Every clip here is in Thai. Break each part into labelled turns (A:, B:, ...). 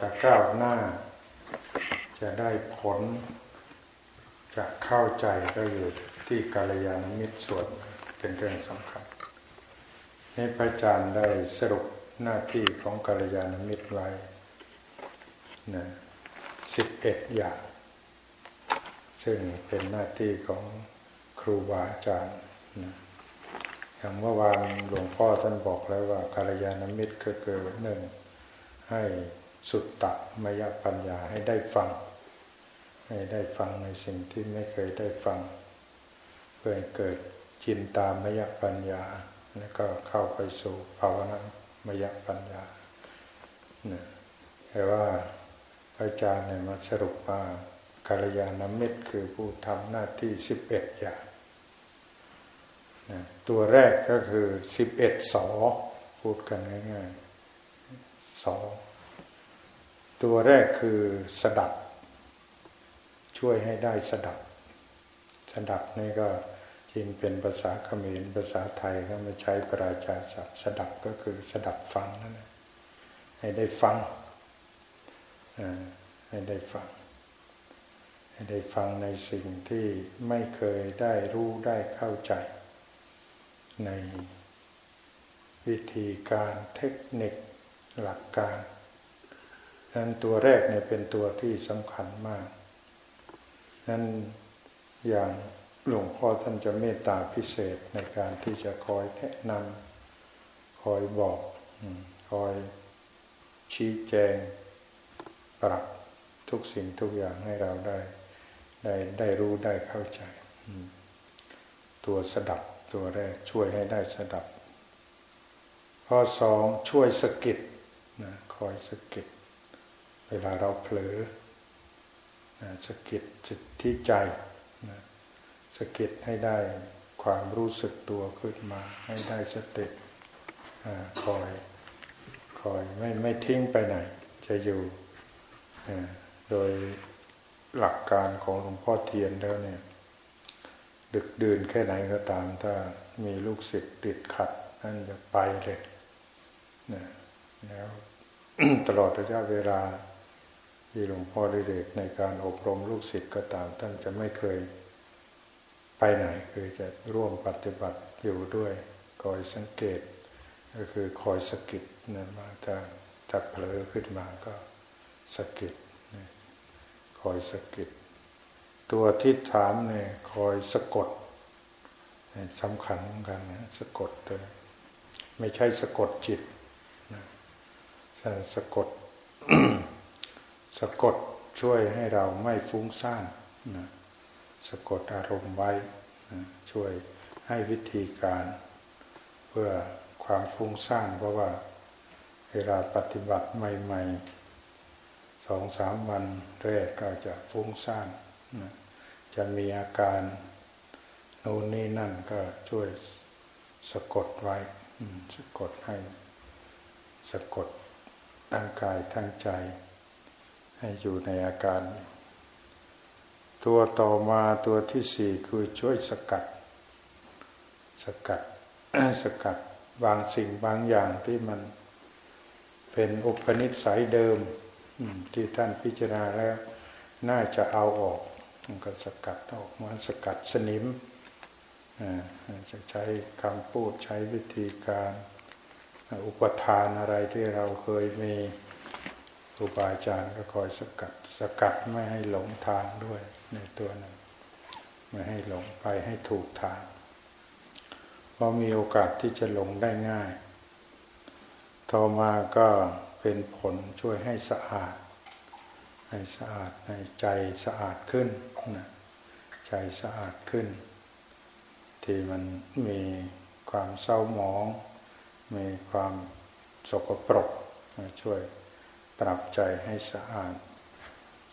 A: จะก้าวหน้า จะได้ผล จะเข้าใจก็อยู่ที่กาลยานมิตรส่วนเป็นเรื่องสำคัญนี่พระอาจารย์ได้สรุปหน้าที่ของกาลยานมิตรไว้นะสิบเอ็ดอย่าง ซึ่งเป็นหน้าที่ของครูบาอาจารย์นะอย่างเมื่อวานหลวงพ่อท่านบอกแล้วว่ากาลยานมิตรก็คือหนึ่งให้ สุตตะมยปัญญาให้ได้ฟัง ให้ได้ฟังในสิ่งที่ไม่เคยได้ฟัง เพื่อให้เกิดจินตามยปัญญา แล้วก็เข้าไปสู่ภาวนามยปัญญานะแต่ว่าอาจารย์เนี่ยมาสรุปว่ากาลยานมิตรคือผู้ทำหน้าที่สิบเอ็ดอย่างตัวแรกก็คือสิบเอ็ดสอ พูดกันง่ายๆสอ ตัวแรกคือสดับ ช่วยให้ได้สดับ สดับนี่ก็จริงเป็นภาษาเขมรภาษาไทยก็มาใช้ปราชาศัพท์ สดับก็คือสดับฟังนั่นแหละให้ได้ฟังให้ได้ฟัง ให้ได้ฟังในสิ่งที่ไม่เคยได้รู้ได้เข้าใจ ในวิธีการเทคนิคหลักการ นั้นตัวแรกเนี่ยเป็นตัวที่สำคัญมาก นั้นอย่างหลวงพ่อท่านจะเมตตาพิเศษในการที่จะคอยแนะนำคอยบอกคอยชี้แจง ปรับทุกสิ่งทุกอย่างให้เราได้ ได้ได้รู้ได้เข้าใจ ตัวสดับตัวแรกช่วยให้ได้สดับ ข้อสองช่วยสกิดนะคอยสกิด เวลาเราเผลอนะสกิดจิตที่ใจนะสกิดให้ได้ความรู้สึกตัวขึ้นมาให้ได้สติคอยคอยไม่ไม่ทิ้งไปไหน จะอยู่โดยหลักการของหลวงพ่อเทียนแล้วเนี่ย ดึกดื่นแค่ไหนก็ตาม ถ้ามีลูกศิษย์ติดขัดนั่นจะไปเลยนะแล้วตลอดระยะเวลา ที่หลวงพ่อได้เด็กในการอบรมลูกศิษย์ก็ตาม ท่านจะไม่เคยไปไหนคือจะร่วมปฏิบัติอยู่ด้วยคอยสังเกต ก็คือคอยสกิดนั่นมาถ้าถ้าเผลอขึ้นมาก็สกิดคอยสกิดตัวทิฏฐานเนี่ยคอยสะกดสำคัญเหมือนกันนะสะกดตัวไม่ใช่สะกดจิตนะสะกด สะกดช่วยให้เราไม่ฟุ้งซ่านนะสะกดอารมณ์ไว้นะช่วยให้วิธีการ เพื่อความฟุ้งซ่านเพราะว่าเวลาปฏิบัติใหม่ๆสองสามวันแรกก็จะฟุ้งซ่านนะจะมีอาการโน่นนี่นั่นก็ช่วยสะกดไว้สะกดให้ สะกดร่างกายทั้งใจ ให้อยู่ในอาการ ตัวต่อมาตัวที่สี่คือช่วยสกัด สกัดสกัดบางสิ่งบางอย่างที่มันเป็นอุปนิสัยเดิมที่ท่านพิจารณาแล้ว น่าจะเอาออกก็สกัดออกมาสกัดสนิมจะใช้คำพูดใช้วิธีการ อุปทานอะไรที่เราเคยมี รูบาอาจารย์ก็คอยสกัด สกัดไม่ให้หลงทางด้วยในตัวนั้นไม่ให้หลงไปให้ถูกทางเพราะมีโอกาสที่จะหลงได้ง่ายต่อมาก็เป็นผลช่วยให้สะอาด ให้สะอาดในใจสะอาดขึ้นนะใจสะอาดขึ้น ที่มันมีความเศร้าหมอง มีความสกปรกช่วย ปรับใจให้สะอาด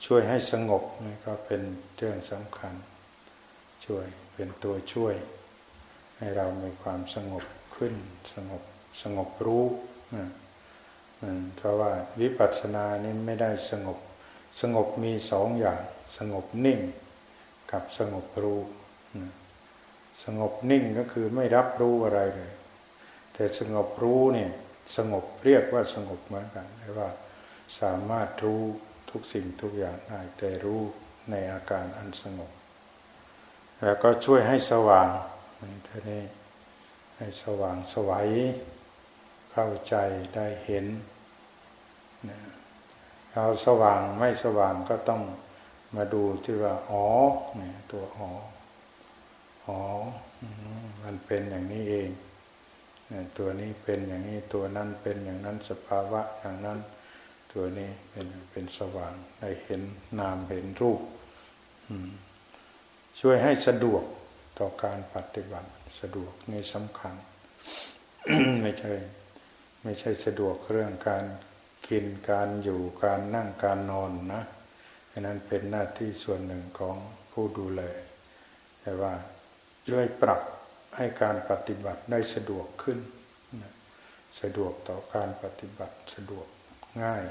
A: ช่วยให้สงบนี่ก็เป็นเรื่องสำคัญ ช่วยเป็นตัวช่วย ให้เรามีความสงบขึ้นสงบสงบรู้นะเพราะว่าวิปัสสนานี่ไม่ได้สงบ สงบมีสองอย่าง สงบนิ่งกับสงบรู้สงบนิ่งก็คือไม่รับรู้อะไรเลย แต่สงบรู้เนี่ยสงบเรียกว่าสงบเหมือนกันแต่ว่า สามารถรู้ทุกสิ่งทุกอย่างได้แต่รู้ในอาการอันสงบ แล้วก็ช่วยให้สว่างท่านี้ให้สว่างสวัยเข้าใจได้เห็นเราสว่างไม่สว่างก็ต้องมาดูที่ว่าอ๋อเนี่ยตัวอ๋ออ๋อมันเป็นอย่างนี้เอง ตัวนี้เป็นอย่างนี้ตัวนั้นเป็นอย่างนั้นสภาวะอย่างนั้น ตัวนี้เป็นเป็นสว่างได้เห็นนามเห็นรูป ช่วยให้สะดวกต่อการปฏิบัติสะดวกนี่สำคัญ ไม่ใช่ไม่ใช่สะดวกเรื่องการกินการอยู่การนั่งการนอนนะอันนั้นเป็นหน้าที่ส่วนหนึ่งของผู้ดูแล แต่ว่าช่วยปรับให้การปฏิบัติได้สะดวกขึ้น สะดวกต่อการปฏิบัติสะดวก ง่าย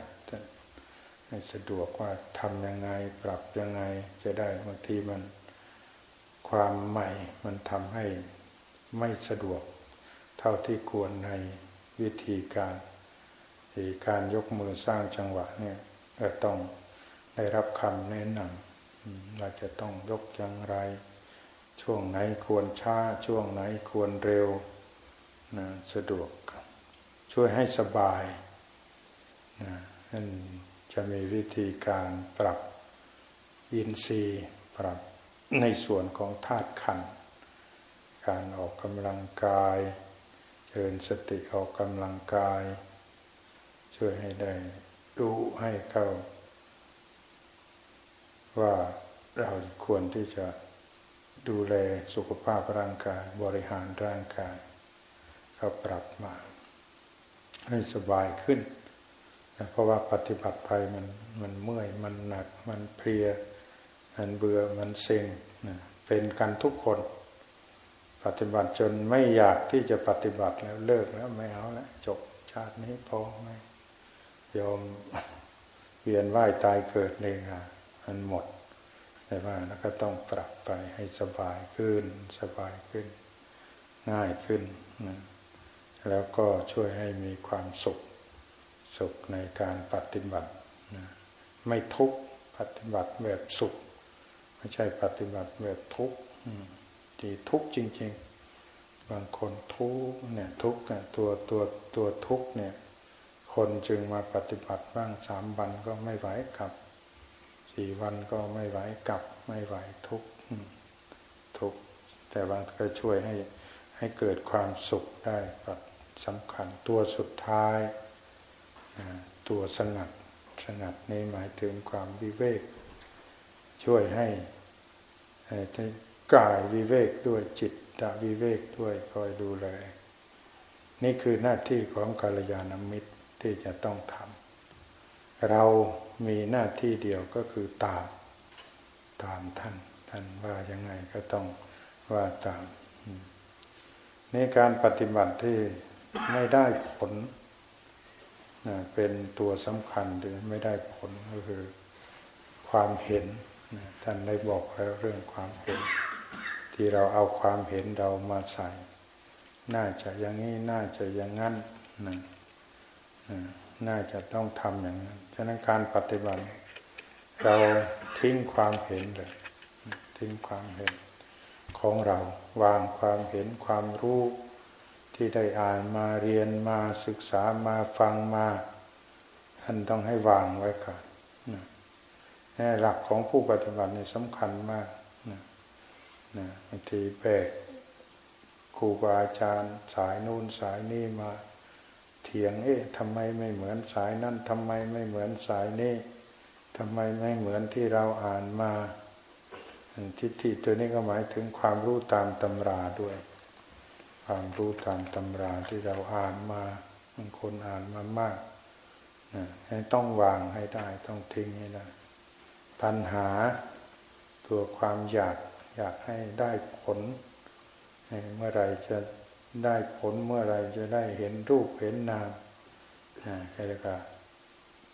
A: ให้สะดวกว่าทำยังไง ปรับยังไง จะได้บางทีมันความใหม่มันทำให้ไม่สะดวก เท่าที่ควรในวิธีการการยกมือสร้างจังหวะเนี่ยก็ต้องได้รับคำแนะนำเราจะต้องยกอย่างไร ช่วงไหนควรช้า ช่วงไหนควรเร็วนะสะดวก ช่วยให้สบาย นั่นจะมีวิธีการปรับอินทรีย์ปรับในส่วนของธาตุขัน การออกกำลังกาย เจริญสติออกกำลังกาย ช่วยให้ได้รู้ให้เข้า ว่าเราควรที่จะดูแลสุขภาพร่างกายบริหารร่างกายเขาปรับมา ให้สบายขึ้น เพราะว่าปฏิบัติไปมันมันเมื่อยมันหนัก มันเพลีย มันเบื่อมันเซ็งเป็นกันทุกคน ปฏิบัติจนไม่อยากที่จะปฏิบัติแล้วเลิกแล้วไม่เอาแล้วจบชาตินี้พอไม่ยอมเวียนว่ายตายเกิดเลยค่ะมันหมดแต่ว่าแล้วก็ต้องปรับไปให้สบายขึ้น สบายขึ้น ง่ายขึ้นนะแล้วก็ช่วยให้มีความสุข สุขในการปฏิบัติไม่ทุกปฏิบัติแบบสุข ไม่ใช่ปฏิบัติแบบทุกที่ทุกจริง ๆ บางคนทุกเนี่ยทุกข์ตัวตัวตัวทุกเนี่ย คนจึงมาปฏิบัติบ้างสามวันก็ไม่ไหวกลับสี่วันก็ไม่ไหวกลับ ไม่ไหวทุกทุกแต่บางก็ช่วยให้ให้เกิดความสุขได้แบบสำคัญตัวสุดท้าย ตัวสงัดสงัดนี้หมายถึงความวิเวก ช่วยให้กายวิเวกด้วยจิตตวิเวกด้วยคอยดูแล นี่คือหน้าที่ของกาลยานมิตรที่จะต้องทำเรามีหน้าที่เดียวก็คือตามตามท่าน ท่านว่ายังไงก็ต้องว่าตามในการปฏิบัติที่ไม่ได้ผล เป็นตัวสำคัญหรือไม่ได้ผลก็คือความเห็นท่านได้บอกแล้วเรื่องความเห็น ที่เราเอาความเห็นเรามาใส่ น่าจะอย่างนี้น่าจะอย่างนั้นนะน่าจะต้องทำอย่างนั้นฉะนั้นการปฏิบัติ เราทิ้งความเห็นเลยทิ้งความเห็น ของเราวางความเห็นความรู้ ที่ได้อ่านมาเรียนมาศึกษามาฟังมา ท่านต้องให้วางไว้ก่อนแน่หลักของผู้ปฏิบัตินี่สำคัญมากนะนะบางทีแบกครูบาอาจารย์ สายนู่นสายนี่มาเถียงเอ๊ะทำไมไม่เหมือนสายนั่นทำไมไม่เหมือนสายนี้ทำไมไม่เหมือนที่เราอ่านมาทิฏฐิตัวนี้ก็หมายถึงความรู้ตามตำราด้วย ความรู้ตามตำราที่เราอ่านมาบางคนอ่านมามากนะต้องวางให้ได้ ต้องทิ้งให้ได้ตัณหาตัวความอยากอยากให้ได้ผล เมื่อไรจะได้ผลเมื่อไรจะได้เห็นรูปเห็นนามแล้วก็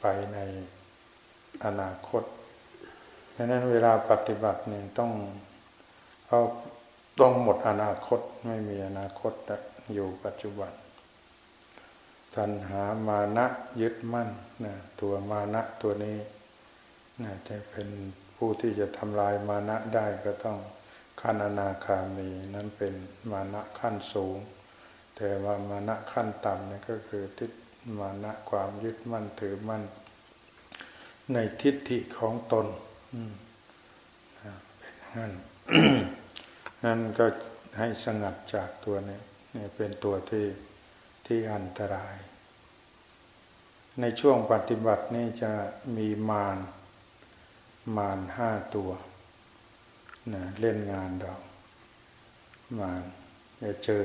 A: ไปในอนาคตดังนั้นเวลาปฏิบัติเนี่ยต้องเอา ต้องหมดอนาคตไม่มีอนาคตอยู่ปัจจุบันตัณหามานะยึดมั่นนะตัวมานะตัวนี้นะจะเป็นผู้ที่จะทำลายมานะได้ก็ต้องขั้นอนาคามีนั้นเป็นมานะขั้นสูง แต่ว่ามานะขั้นต่ำนี่ก็คือทิฏมานะความยึดมั่นถือมั่น ในทิฏฐิของตนเป็นงั้น นั่นก็ให้สงัดจากตัวนี้นี่เป็นตัวที่ที่อันตราย ในช่วงปฏิบัตินี่จะมีมารมารห้าตัวนะเล่นงานเรามารจะเจอ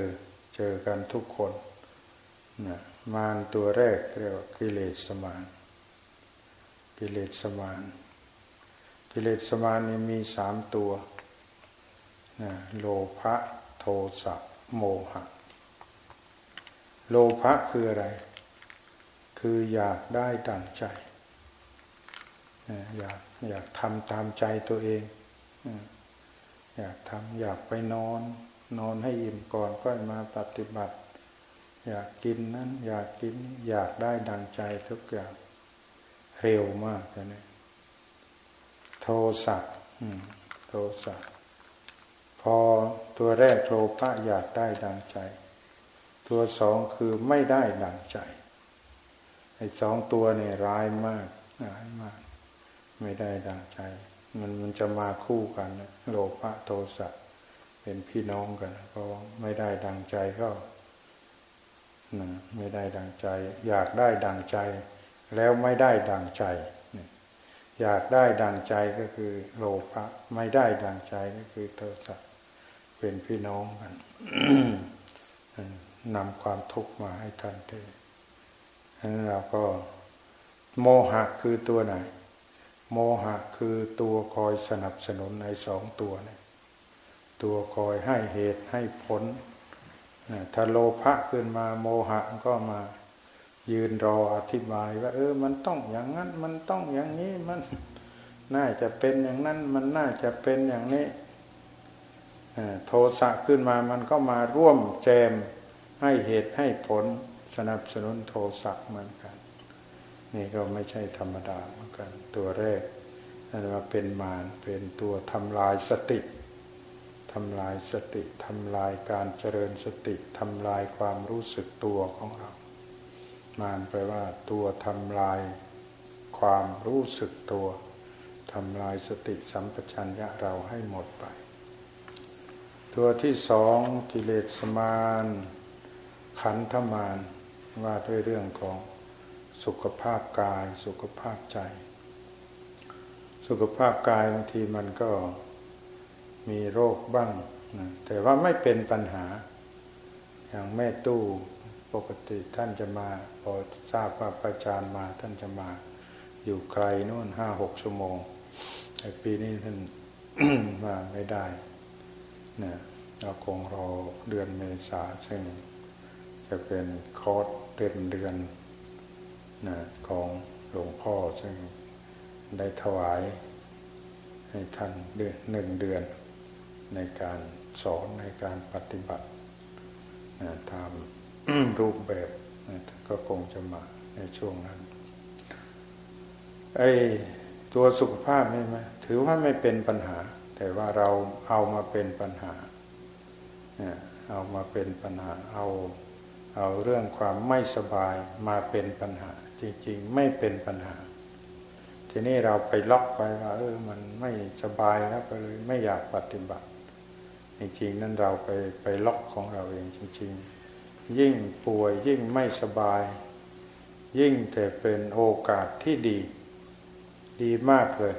A: เจอกันทุกคนนะมารตัวแรกเรียกว่ากิเลสมานกิเลสมานกิเลสมานนี่มีสามตัว โลภะโทสะโมหะ โลภะคืออะไร คืออยากได้ดั่งใจ อยากอยากทำตามใจตัวเอง อยากทำอยากไปนอน นอนให้อิ่มก่อนก็มาปฏิบัติ อยากกินนั้น อยากกินอยากได้ดังใจทุกอย่างเร็วมากเลยโทสะโทสะ พอตัวแรกโลภะอยากได้ดังใจ ตัวสองคือไม่ได้ดังใจไอ้สองตัวเนี่ยร้ายมากร้ายมาก ไม่ได้ดังใจ มันมันจะมาคู่กันโลภะโทสะเป็นพี่น้องกันเพราะไม่ได้ดังใจก็ไม่ได้ดังใจ อยากได้ดังใจ แล้วไม่ได้ดังใจ อยากได้ดังใจก็คือโลภะไม่ได้ดังใจก็คือโทสะ เป็นพี่น้องกันนำความทุกข์มาให้ท่านเทฉะนั้นเราก็ โมหะคือตัวไหน โมหะคือตัวคอยสนับสนุนในสองตัวเนี่ยตัวคอยให้เหตุให้ผลถ้าโลภะขึ้นมาโมหะก็มายืนรออธิบายว่า เออ มันต้องอย่างนั้น มันต้องอย่างนี้มันน่าจะเป็นอย่างนั้น มันน่าจะเป็นอย่างนี้ โทสะขึ้นมามันก็มาร่วมแจมให้เหตุให้ผลสนับสนุนโทสะเหมือนกัน นี่ก็ไม่ใช่ธรรมดาเหมือนกันตัวแรกนั่นว่าเป็นมารเป็นตัวทำลายสติทำลายสติทำลายการเจริญสติทำลายความรู้สึกตัวของเรา มารแปลว่า ตัวทำลายความรู้สึกตัวทำลายสติสัมปชัญญะเราให้หมดไป ตัวที่สองกิเลสมานขันธมานว่าด้วยเรื่องของสุขภาพกายสุขภาพใจ สุขภาพกายบางทีมันก็มีโรคบ้างนะแต่ว่าไม่เป็นปัญหา อย่างแม่ตู้ปกติท่านจะมาพอทราบว่าประจานมาท่านจะมาอยู่ไกลนู่นห้าหกชั่วโมงแต่ปีนี้ท่านมาไม่ได้ นะเราคงรอเดือนเมษาซึ่งจะเป็นคอร์สเต็มเดือนนะของหลวงพ่อซึ่งได้ถวายให้ท่านเดือนหนึ่งเดือนในการสอนในการปฏิบัตินะตามรูปแบบนะก็คงจะมาในช่วงนั้น ไอ้ตัวสุขภาพนี่ไหมถือว่าไม่เป็นปัญหา แต่ว่าเราเอามาเป็นปัญหา เอามาเป็นปัญหา เอา เอาเรื่องความไม่สบายมาเป็นปัญหา จริงๆ ไม่เป็นปัญหา ทีนี้เราไปล็อกไปว่าเออ มันไม่สบายแล้วก็เลยไม่อยากปฏิบัติ จริงๆ นั้นเราไปไปล็อกของเราเองจริง ๆ ยิ่งป่วยยิ่งไม่สบาย ยิ่งแต่เป็นโอกาสที่ดี ดีมากเลย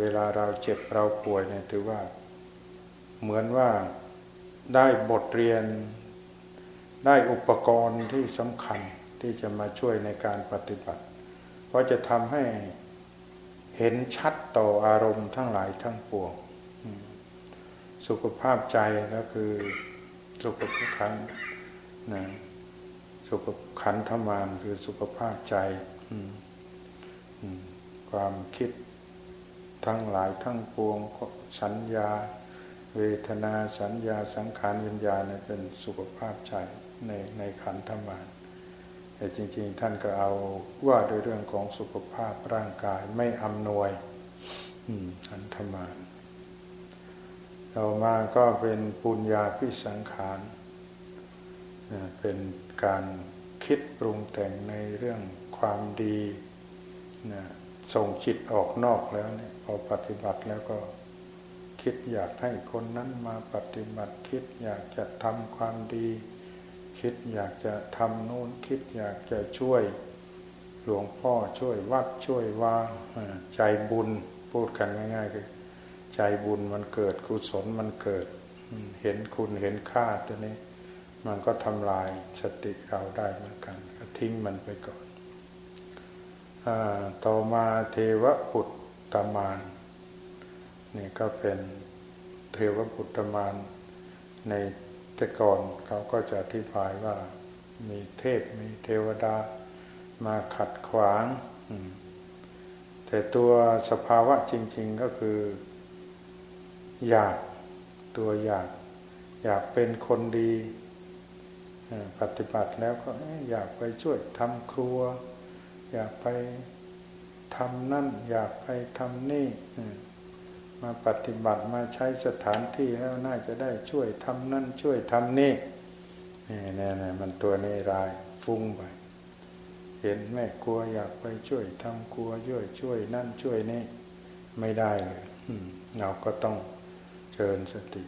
A: เวลาเราเจ็บเราป่วยเนี่ยถือว่าเหมือนว่าได้บทเรียนได้อุปกรณ์ที่สำคัญที่จะมาช่วยในการปฏิบัติ เพราะจะทำให้เห็นชัดต่ออารมณ์ทั้งหลายทั้งปวงสุขภาพใจก็คือสุขภาพขันนะสุขขันธมานคือสุขภาพใจความคิด ทั้งหลายทั้งปวงสัญญา เวทนาสัญญาสังขารวิญญาณเป็นสุขภาพใจในในขันธมานแต่จริงๆท่านก็เอาว่าโดยเรื่องของสุขภาพร่างกายไม่อำนวยอันธมานต่อมาก็เป็นปุญญาพิสังขารเป็นการคิดปรุงแต่งในเรื่องความดี ส่งจิตออกนอกแล้วเนี่ยพอปฏิบัติแล้วก็คิดอยากให้คนนั้นมาปฏิบัติ คิดอยากจะทำความดี คิดอยากจะทำนู่นคิดอยากจะช่วยหลวงพ่อช่วยวัดช่วยว่าใจบุญพูดกันง่าย ๆ คือ ใจบุญมันเกิดกุศลมันเกิด เห็นคุณเห็นค่าตัวนี้ มันก็ทำลายสติเราได้เหมือนกัน ก็ทิ้งมันไปก่อน ต่อมาเทวปุตตมานนี่ก็เป็นเทวปุตตมานในแต่ก่อนเขาก็จะอธิบายว่ามีเทพมีเทวดามาขัดขวาง แต่ตัวสภาวะจริง ๆก็คือ อยากตัวอยาก อยากเป็นคนดี ปฏิบัติแล้วก็อยากไปช่วยทำครัว อยากไปทำนั่น อยากไปทำนี่มาปฏิบัติมาใช้สถานที่แล้วน่าจะได้ช่วยทำนั่นช่วยทำนี่นี่นี่นี่มันตัวนี้รายฟุ้งไป เห็นแม่กลัวอยากไปช่วยทำครัวช่วยช่วยนั่นช่วยนี่ไม่ได้เลยเราก็ต้องเจริญสติ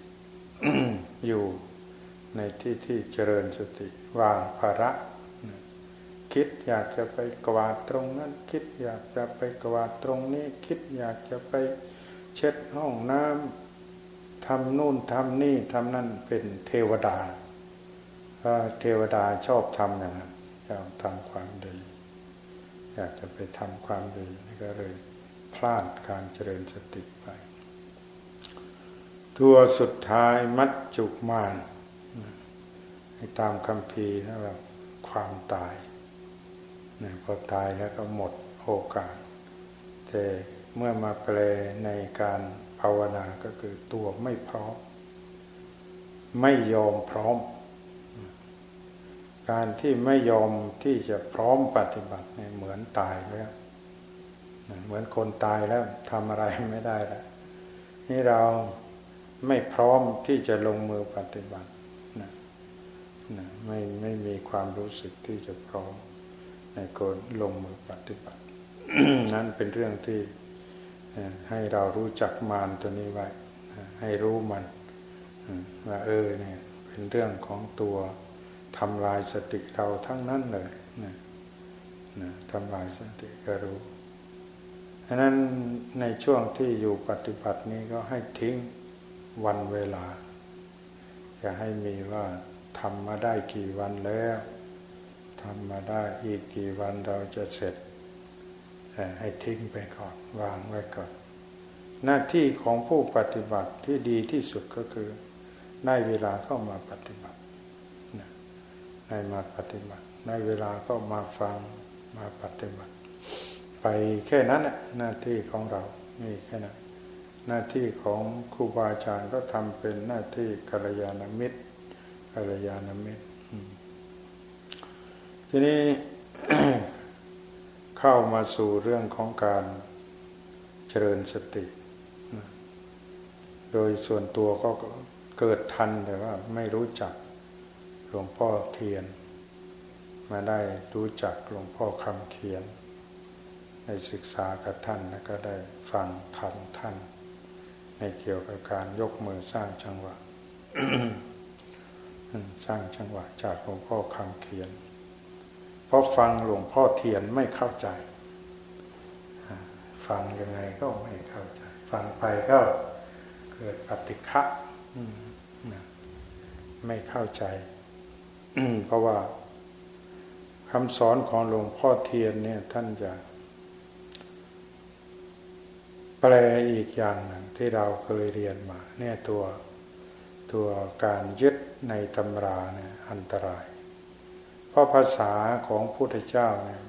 A: อยู่ในที่ที่เจริญสติ วางภาระ คิดอยากจะไปกวาดตรงนั้น คิดอยากจะไปกวาดตรงนี้ คิดอยากจะไปเช็ดห้องน้ำทำนู่นทำนี่ทำนั่นเป็นเทวดาเทวดาชอบทำอย่างนั้นอยากทำความดี อยากจะไปทำความดีก็เลยพลาดการเจริญสติไป ตัวสุดท้ายมัจจุมานตามคำพีนะว่าความตาย พอตายแล้วก็หมดโอกาส แต่เมื่อมาแปลในการภาวนาก็คือตัวไม่พร้อม ไม่ยอมพร้อม การที่ไม่ยอมที่จะพร้อมปฏิบัติเหมือนตายแล้วเหมือนคนตายแล้วทำอะไรไม่ได้แล้วนี่เราไม่พร้อมที่จะลงมือปฏิบัตินะนะไม่ไม่มีความรู้สึกที่จะพร้อม ในการลงมือปฏิบัติ นั้นเป็นเรื่องที่ให้เรารู้จักมารตัวนี้ไว้ ให้รู้มันว่าเออเนี่ยเป็นเรื่องของตัวทำลายสติเราทั้งนั้นเลยนะนะทำลายสติก็รู้ฉะนั้นในช่วงที่อยู่ปฏิบัตินี้ก็ให้ทิ้งวันเวลา อย่าให้มีว่าทำมาได้กี่วันแล้ว ทำมาได้อีกกี่วันเราจะเสร็จให้ทิ้งไปก่อนวางไว้ก่อน หน้าที่ของผู้ปฏิบัติที่ดีที่สุดก็คือได้เวลาเข้ามาปฏิบัติได้มาปฏิบัติได้เวลาก็มาฟังมาปฏิบัติ ไปแค่นั้นแหละหน้าที่ของเรามีแค่นั้นหน้าที่ของครูบาอาจารย์ก็ทำเป็นหน้าที่กัลยาณมิตรกัลยาณมิตร ทีนี้เข้ามาสู่เรื่องของการเจริญสติ โดยส่วนตัวก็เกิดทันแต่ว่าไม่รู้จักหลวงพ่อเทียน มาได้รู้จักหลวงพ่อคำเขียนในศึกษากับท่านแล้วก็ได้ฟังธรรมท่าน ในเกี่ยวกับการยกมือสร้างจังหวะ สร้างจังหวะจากหลวงพ่อคำเขียน เพราะฟังหลวงพ่อเทียนไม่เข้าใจ ฟังยังไงก็ไม่เข้าใจ ฟังไปก็เกิดปฏิฆะไม่เข้าใจ เพราะว่าคำสอนของหลวงพ่อเทียนเนี่ยท่านจะแปลอีกอย่างหนึ่งที่เราเคยเรียนมา เนี่ยตัวตัวการยึดในตำราเนี่ยอันตราย เพราะภาษาของพุทธเจ้าเนี่ย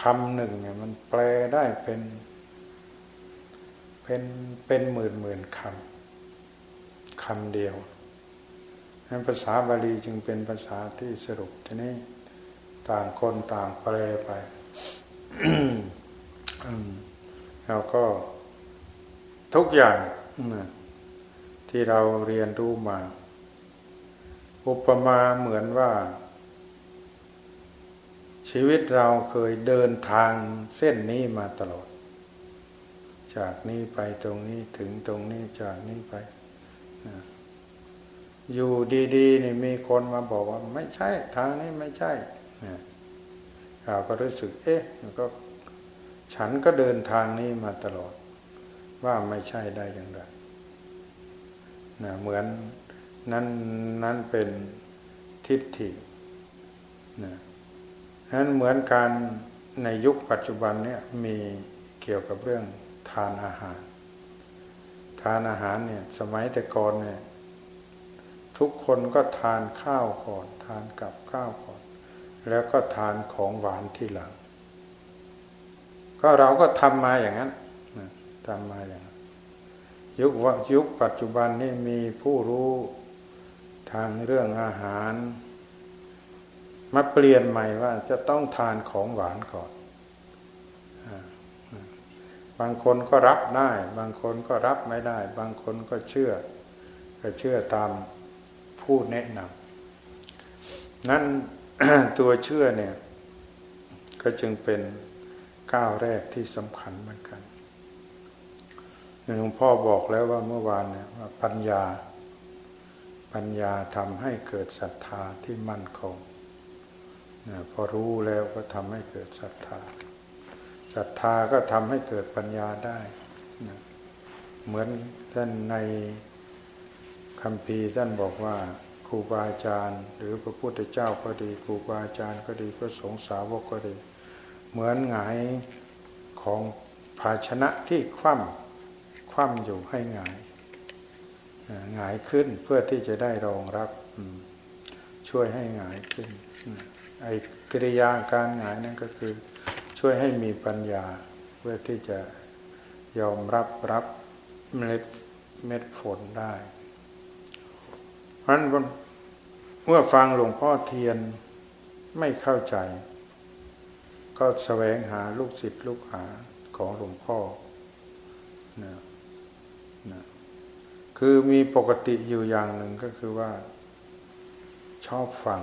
A: คำหนึ่งเนี่ยมันแปลได้เป็นเป็นเป็นหมื่นหมื่นคำคำเดียวนั้นภาษาบาลีจึงเป็นภาษาที่สรุปทีนี้ต่างคนต่างแปลไปแล้วก็ทุกอย่างที่เราเรียนรู้มา อุปมาเหมือนว่า ชีวิตเราเคยเดินทางเส้นนี้มาตลอด จากนี้ไปตรงนี้ถึงตรงนี้จากนี้ไปอยู่ดีๆนี่มีคนมาบอกว่าไม่ใช่ทางนี้ไม่ใช่เราก็รู้สึก เอ๊ะก็ฉันก็เดินทางนี้มาตลอด ว่าไม่ใช่ได้อย่างไรนะเหมือนนั้นนั้นเป็นทิฏฐินะ นั้นเหมือนการในยุคปัจจุบันเนี่ยมีเกี่ยวกับเรื่องทานอาหาร ทานอาหารเนี่ยสมัยแต่ก่อนเนี่ยทุกคนก็ทานข้าวก่อน ทานกับข้าวก่อน แล้วก็ทานของหวานที่หลัง ก็เราก็ทำมาอย่างนั้นทำมาอย่างนั้น ยุคว่ายุคปัจจุบันนี่มีผู้รู้ทางเรื่องอาหาร มาเปลี่ยนใหม่ว่าจะต้องทานของหวานก่อน บางคนก็รับได้ บางคนก็รับไม่ได้ บางคนก็เชื่อ ก็เชื่อตามผู้แนะนำนั้นตัวเชื่อเนี่ย ก็จึงเป็นก้าวแรกที่สำคัญเหมือนกันหลวงพ่อบอกแล้วว่าเมื่อวานเนี่ยว่าปัญญา ปัญญาทำให้เกิดศรัทธาที่มั่นคง อรู้แล้วก็ทำให้เกิดศรัทธาศรัทธาก็ทำให้เกิดปัญญาได้นะเหมือนท่านในคำพีท่านบอกว่าครูบาอาจารย์ หรือพระพุทธเจ้าก็ดีครูบาอาจารย์ก็ดีพระสงฆ์สาวกก็ดี เหมือนหงายของภาชนะที่คว่ำคว่ำอยู่ให้หงายหงายขึ้นเพื่อที่จะได้รองรับช่วยให้หงายขึ้น ไอ้กิริยาการหงายนั่นก็คือช่วยให้มีปัญญาเพื่อที่จะยอมรับรับเมล็ดเม็ดฝนได้ เพราะฉะนั้นเมื่อฟังหลวงพ่อเทียนไม่เข้าใจ ก็แสวงหาลูกศิษย์ลูกหาของหลวงพ่อนะนะคือมีปกติอยู่อย่างหนึ่งก็คือว่า ชอบฟัง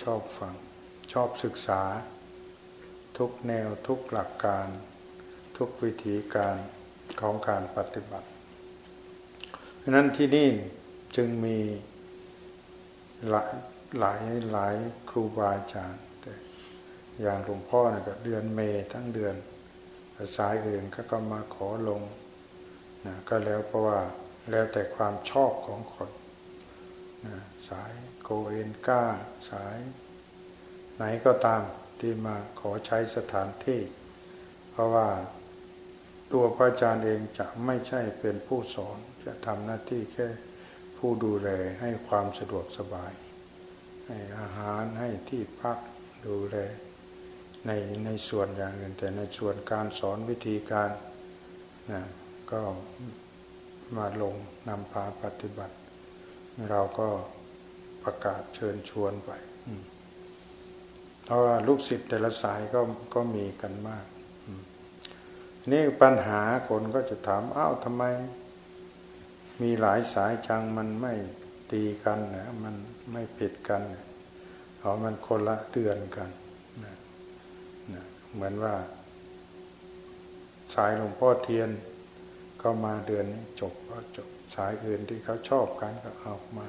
A: ชอบฟัง ชอบศึกษา ทุกแนวทุกหลักการ ทุกวิธีการของการปฏิบัติเพราะนั้นที่นี่จึงมีหลายหลายหลายครูบาอาจารย์อย่างหลวงพ่อเนี่ยก็เดือนเมทั้งเดือนสายอื่นก็ก็มาขอลงนะก็แล้วเพราะว่าแล้วแต่ความชอบของคนนะสาย เอนก้าสาย ไหนก็ตามที่มาขอใช้สถานที่ เพราะว่าตัวพระอาจารย์เองจะไม่ใช่เป็นผู้สอนจะทำหน้าที่แค่ผู้ดูแลให้ความสะดวกสบาย ให้อาหารให้ที่พักดูแลในในส่วนอย่างอื่นแต่ในส่วนการสอนวิธีการนะก็มาลงนำพาปฏิบัติ เราก็ ประกาศเชิญชวนไปเพราะว่าลูกศิษย์แต่ละสายก็ก็มีกันมากนี่ปัญหาคนก็จะถามอ้าวทำไม มีหลายสายจังมันไม่ตีกันนะมันไม่ผิดกันเพราะมันคนละเดือนกันนะนะเหมือนว่า สายหลวงพ่อเทียนก็มาเดือนนี้จบก็จบสายอื่นที่เขาชอบกันก็เอามา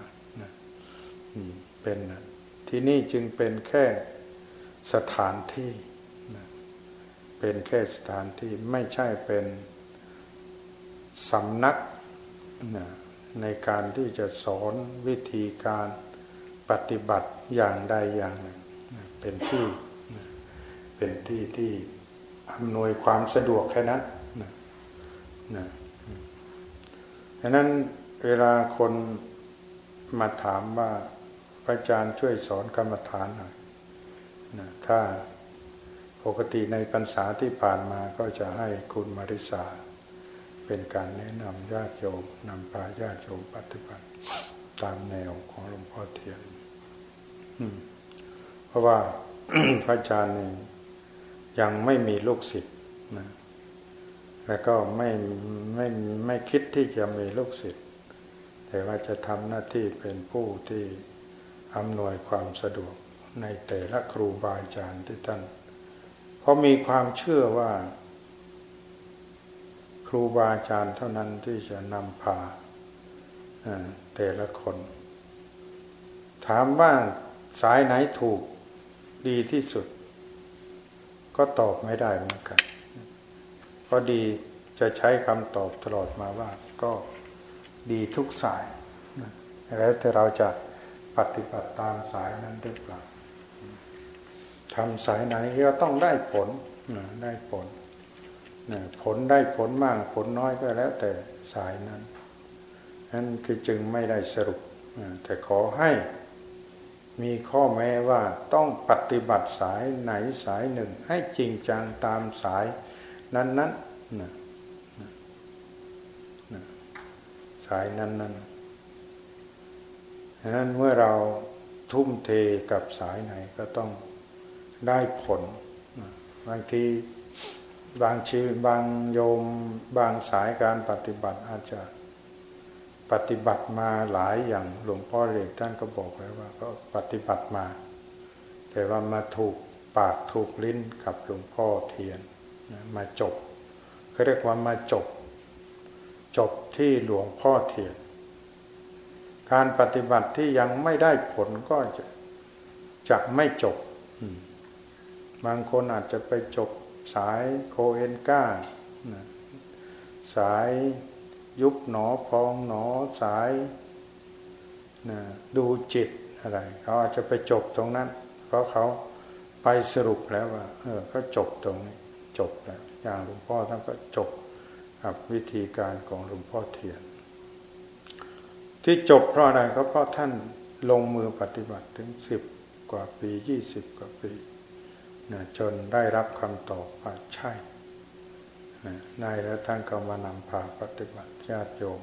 A: เป็นนะที่นี่จึงเป็นแค่สถานที่นะเป็นแค่สถานที่ไม่ใช่เป็นสำนักในการที่จะสอนวิธีการปฏิบัติอย่างใดอย่างหนึ่งเป็นที่เป็นที่ที่อำนวยความสะดวกแค่นั้นนะดังนั้นเวลาคนมาถามว่า พระอาจารย์ช่วยสอนกรรมฐานหน่อยนะถ้าปกติในพรรษาที่ผ่านมาก็จะให้คุณมาริสาเป็นการแนะนำญาติโยมนำพาญาติโยมปฏิบัติตามแนวของหลวงพ่อเทียนเพราะว่าพระอาจารย์นี่ยังไม่มีลูกศิษย์นะแล้วก็ไม่ไม่ไม่คิดที่จะมีลูกศิษย์แต่ว่าจะทำหน้าที่เป็นผู้ที่ อำนวยความสะดวกในแต่ละครูบาอาจารย์ที่ท่าน เพราะมีความเชื่อว่า ครูบาอาจารย์เท่านั้นที่จะนำพาแต่ละคน ถามว่าสายไหนถูกดีที่สุด ก็ตอบไม่ได้เหมือนกันก็ดีจะใช้คำตอบตลอดมาว่า ก็ดีทุกสาย แล้วแต่เราจะ ปฏิบัติตามสายนั้นหรือเปล่าทำสายไหนก็ต้องได้ผลได้ผลผลได้ผลมากผลน้อยก็แล้วแต่สายนั้น นั้นคือจึงไม่ได้สรุปแต่ขอให้มีข้อแม้ว่าต้องปฏิบัติสายไหนสายหนึ่ง ให้จริงจังตามสายนั้นนั้นะสายนั้นนั้น ฉะนั้นเมื่อเราทุ่มเทกับสายไหนก็ต้องได้ผล บางทีบางชีบางโยมบางสายการปฏิบัติอาจจะปฏิบัติมาหลายอย่างหลวงพ่อเรกท่านก็บอกไว้ว่า ก็ปฏิบัติมา แต่ว่ามาถูกปากถูกลิ้นกับหลวงพ่อเทียนมาจบเขาเรียกว่ามาจบ จบที่หลวงพ่อเทียน การปฏิบัติที่ยังไม่ได้ผลก็จะจะไม่จบบางคนอาจจะไปจบสายโคเอนก้า สายยุบหนอพองหนอสายนะดูจิตอะไรเขาอาจจะไปจบตรงนั้น เพราะเขาไปสรุปแล้วว่า เออก็จบตรงนี้จบแล้วอย่างหลวงพ่อท่านก็จบกับวิธีการของหลวงพ่อเทียน ที่จบเพราะอะไรก็เพราะท่านลงมือปฏิบัติถึงสิบกว่าปียี่สิบกว่าปีนะจนได้รับคำตอบว่าใช่นายแล้วท่านก็มานำพาปฏิบัติญาติโยม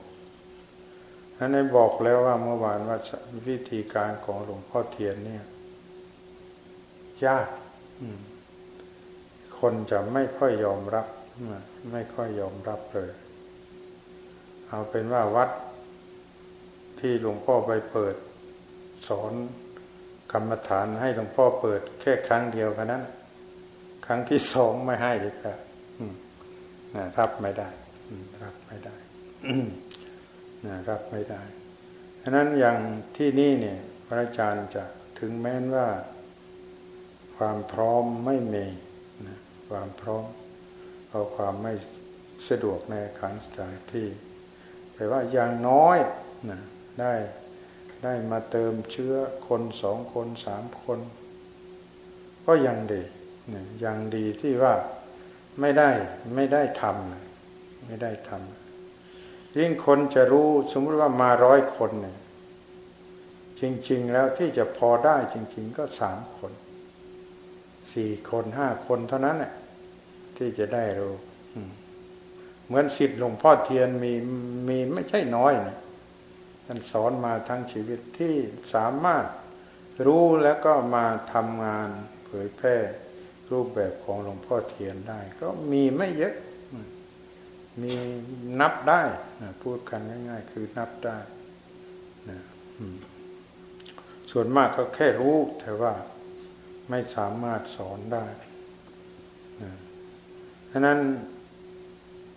A: ท่านได้บอกแล้วว่าเมื่อวานว่าวิธีการของหลวงพ่อเทียนเนี่ยยากคนจะไม่ค่อยยอมรับ ไม่ค่อยยอมรับเลย เอาเป็นว่าวัด ที่หลวงพ่อไปเปิด สอนกรรมฐานให้หลวงพ่อเปิด แค่ครั้งเดียวกันนั้น ครั้งที่สองไม่ให้อีกแล้วรับไม่ได้รับไม่ได้รับไม่ได้ฉะนั้นอย่างที่นี่เนี่ยพระอาจารย์จะถึงแม้นว่า ความพร้อมไม่มีนะความพร้อมเอาความไม่สะดวกในขันสถานที่ แต่ว่าอย่างน้อยนะ ได้ได้มาเติมเชื้อคนสองคนสามคน ก็ยังดีนะยังดีที่ว่าไม่ได้ไม่ได้ทำไม่ได้ทำยิ่งคนจะรู้สมมติว่ามาร้อยคนเนี่ยจริง ๆ แล้วที่จะพอได้จริง ๆ ก็สามคนสี่คนห้าคนเท่านั้นแหละที่จะได้รู้เหมือนสิทธิ์หลวงพ่อเทียนมีมีไม่ใช่น้อยนะ ท่านสอนมาทั้งชีวิตที่สามารถรู้แล้วก็มาทำงานเผยแพร่รูปแบบของหลวงพ่อเทียนได้ ก็มีไม่เยอะ มีนับได้นะพูดกันง่าย ๆ คือนับได้นะส่วนมากก็แค่รู้แต่ว่าไม่สามารถสอนได้นะฉะนั้น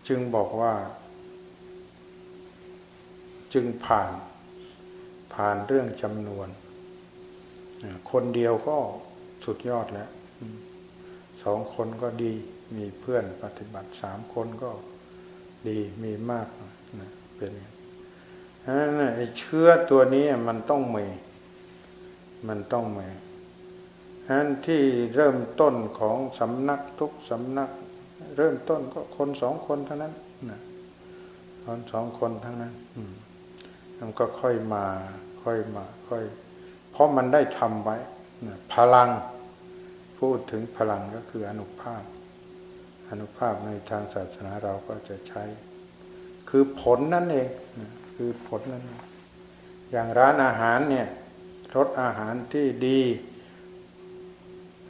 A: จึงบอกว่า จึงผ่านผ่านเรื่องจำนวน คนเดียวก็สุดยอดแล้วสองคนก็ดีมีเพื่อนปฏิบัติสามคนก็ดีมีมากนะเป็นฉะนั้นไอ้เชื้อตัวนี้มันต้องมีมันต้องมีฉะนั้นที่เริ่มต้นของสำนักทุกสำนัก เริ่มต้นก็คนสองคนเท่านั้นนะคนสองคนทั้งนั้นมั มันก็ค่อยมา ค่อยมา ค่อย เพราะมันได้ทำไว้พลังพูดถึงพลังก็คืออนุภาพ อนุภาพในทางศาสนาเราก็จะใช้ คือผลนั่นเองคือผลนั่น อย่างร้านอาหารเนี่ยรสอาหารที่ดี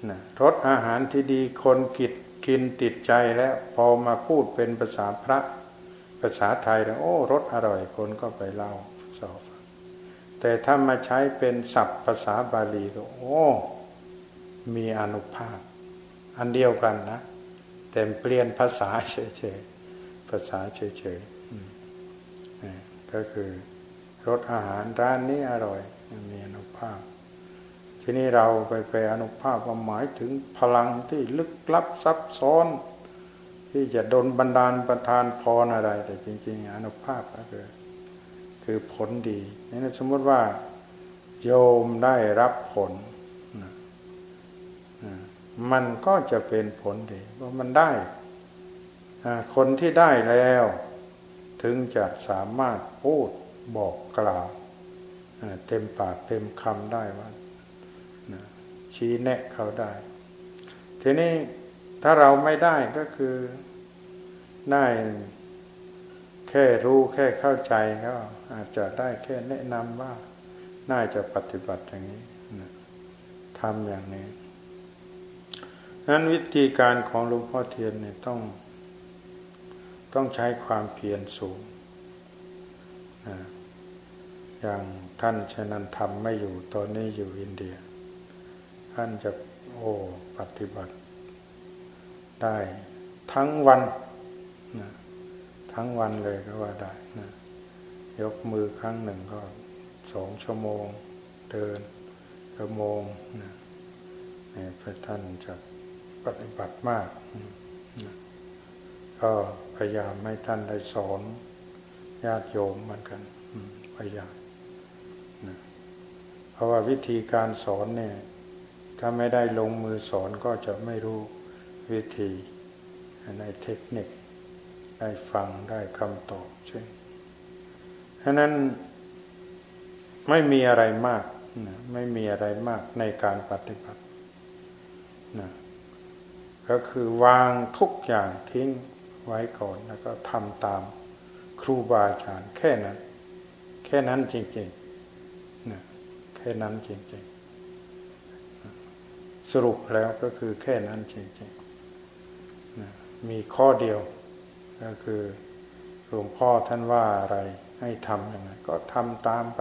A: นะรสอาหารที่ดีคนกิดกินติดใจแล้วพอมาพูดเป็นภาษาพระ ภาษาไทยแล้วโอ้รสอร่อยคนก็ไปเล่า แต่ถ้ามาใช้เป็นศัพท์ภาษาบาลีก็โอ้มีอนุภาพ อันเดียวกันนะ แต่เปลี่ยนภาษาเฉยๆภาษาเฉยๆก็คือรสอาหารร้านนี้อร่อย มีอนุภาพ ทีนี้เราไปไปอนุภาพว่าหมายถึงพลังที่ลึกลับซับซ้อน ที่จะดนบันดาลประทานพรอะไร แต่จริง ๆ อนุภาพก็คือ คือผลดีนี่สมมติว่า โยมได้รับผล มันก็จะเป็นผลดีเพราะมันได้ คนที่ได้แล้ว ถึงจะสามารถพูดบอกกล่าวเต็มปากเต็มคำได้ว่าชี้แนะเขาได้ ทีนี้ถ้าเราไม่ได้ก็คือได้ แค่รู้แค่เข้าใจก็อาจจะได้แค่แนะนำว่าน่าจะปฏิบัติอย่างนี้ทำอย่างนี้นั้นวิธีการของหลวงพ่อเทียนเนี่ยต้อง ต้องใช้ความเพียรสูงนะอย่างท่านชนันทำไม่อยู่ตอนนี้อยู่อินเดีย ท่านจะโอ้ปฏิบัติ ได้ทั้งวัน ทั้งวันเลยก็ว่าได้นะยกมือครั้งหนึ่งก็สองชั่วโมง เดินชั่วโมงนะนี่พระท่านจะปฏิบัติมากนะก็พยายามให้ท่านได้สอนญาติโยมเหมือนกันพยายามนะเพราะว่าวิธีการสอนเนี่ยถ้าไม่ได้ลงมือสอนก็จะไม่รู้วิธีในเทคนิค ได้ฟังได้คำตอบใช่ฉะนั้นไม่มีอะไรมากนะไม่มีอะไรมากในการปฏิบัตินะก็คือวางทุกอย่างทิ้งไว้ก่อนแล้วก็ทำตามครูบาอาจารย์แค่นั้น แค่นั้นจริงๆนะแค่นั้นจริงๆ สรุปแล้วก็คือแค่นั้นจริงๆนะมีข้อเดียว ก็คือหลวงพ่อท่านว่าอะไรให้ทำยังไงก็ทำตามไป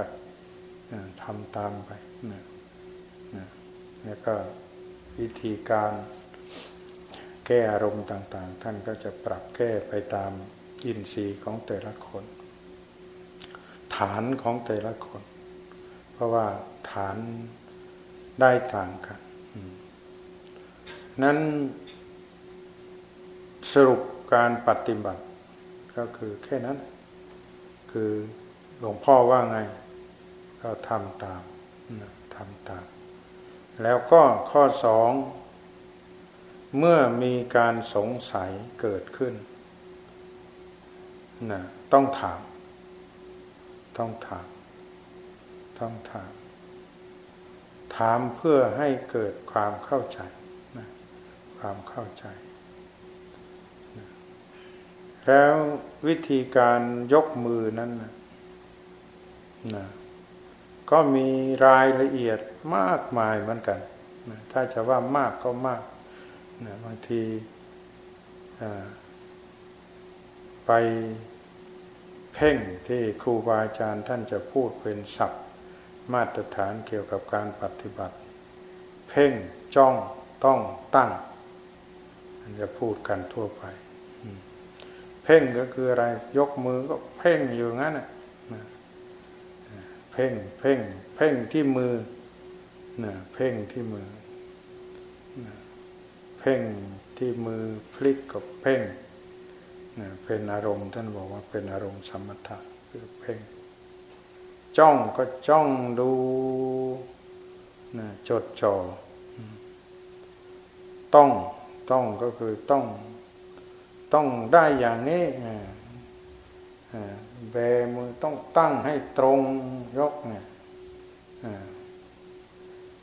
A: ทำตามไปนะนะแล้วก็วิธีการแก้อารมณ์ต่าง ๆ ท่านก็จะปรับแก้ไปตามอินทรีย์ของแต่ละคน ฐานของแต่ละคน เพราะว่าฐานได้ต่างกันนั้นสรุป การปฏิบัติ ก็คือแค่นั้น คือหลวงพ่อว่าไง ก็ทำตามทำตาม แล้วก็ข้อสองเมื่อมีการสงสัยเกิดขึ้นนะต้องถาม ต้องถาม ต้องถาม ถามเพื่อให้เกิดความเข้าใจนะความเข้าใจ แล้ววิธีการยกมือนั้นนะนะก็มีรายละเอียดมากมายเหมือนกันนะถ้าจะว่ามากก็มากนะบางทีไปเพ่งที่ครูบาอาจารย์ท่านจะพูดเป็นศัพท์ มาตรฐานเกี่ยวกับการปฏิบัติ เพ่งจ้องต้องตั้งจะพูดกันทั่วไป เพ่งก็คืออะไร ยกมือก็เพ่งอยู่งั้นนะเพ่งเพ่ง เพ่งที่มือนะเพ่งที่มือเพ่งที่มือพลิกกับเพ่งเป็นอารมณ์ท่านบอกว่าเป็นอารมณ์สมถะคือเพ่ง จ้องก็จ้องดูจดจ่อต้องต้องก็คือต้อง ต้องได้อย่างนี้แบมือต้องตั้งให้ตรงยกเนี่ย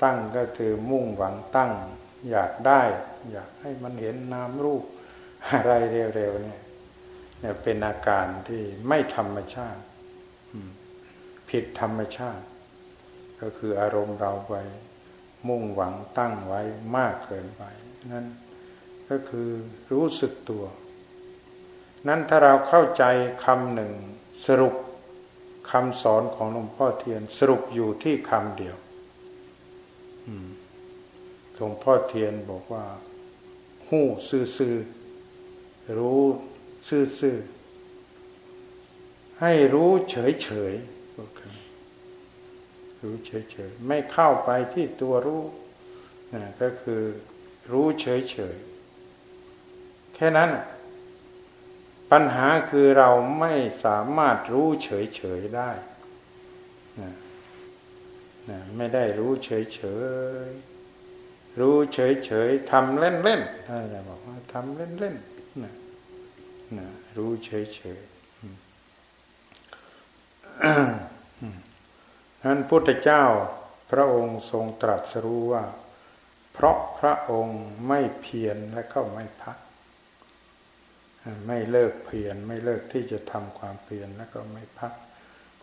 A: ตั้งก็คือมุ่งหวังตั้ง อยากได้ อยากให้มันเห็นนามรูปอะไรเร็วๆเนี่ยเนี่ยเป็นอาการที่ไม่ธรรมชาติผิดธรรมชาติ ก็คืออารมณ์เราไปมุ่งหวังตั้งไว้มากเกินไป นั่นก็คือรู้สึกตัว นั้นถ้าเราเข้าใจคำหนึ่งสรุปคำสอนของหลวงพ่อเทียน สรุปอยู่ที่คำเดียวหลวงพ่อเทียนบอกว่า หู้ซื่อๆรู้ซื่อๆให้รู้เฉยๆก็คือรู้เฉยๆไม่เข้าไปที่ตัวรู้นะก็คือ รู้เฉยๆแค่นั้น ปัญหาคือเราไม่สามารถรู้เฉยๆได้นะนะไม่ได้รู้เฉยๆ รู้เฉยๆทำเล่นๆท่านจะบอกว่าทำเล่นๆนะนะรู้เฉยๆนั้นพุทธเจ้าพระองค์ทรงตรัสรู้ว่า เพราะพระองค์ไม่เพียรและก็ไม่พัก ไม่เลิกเพียรไม่เลิกที่จะทำความเพียรแล้วก็ไม่พัก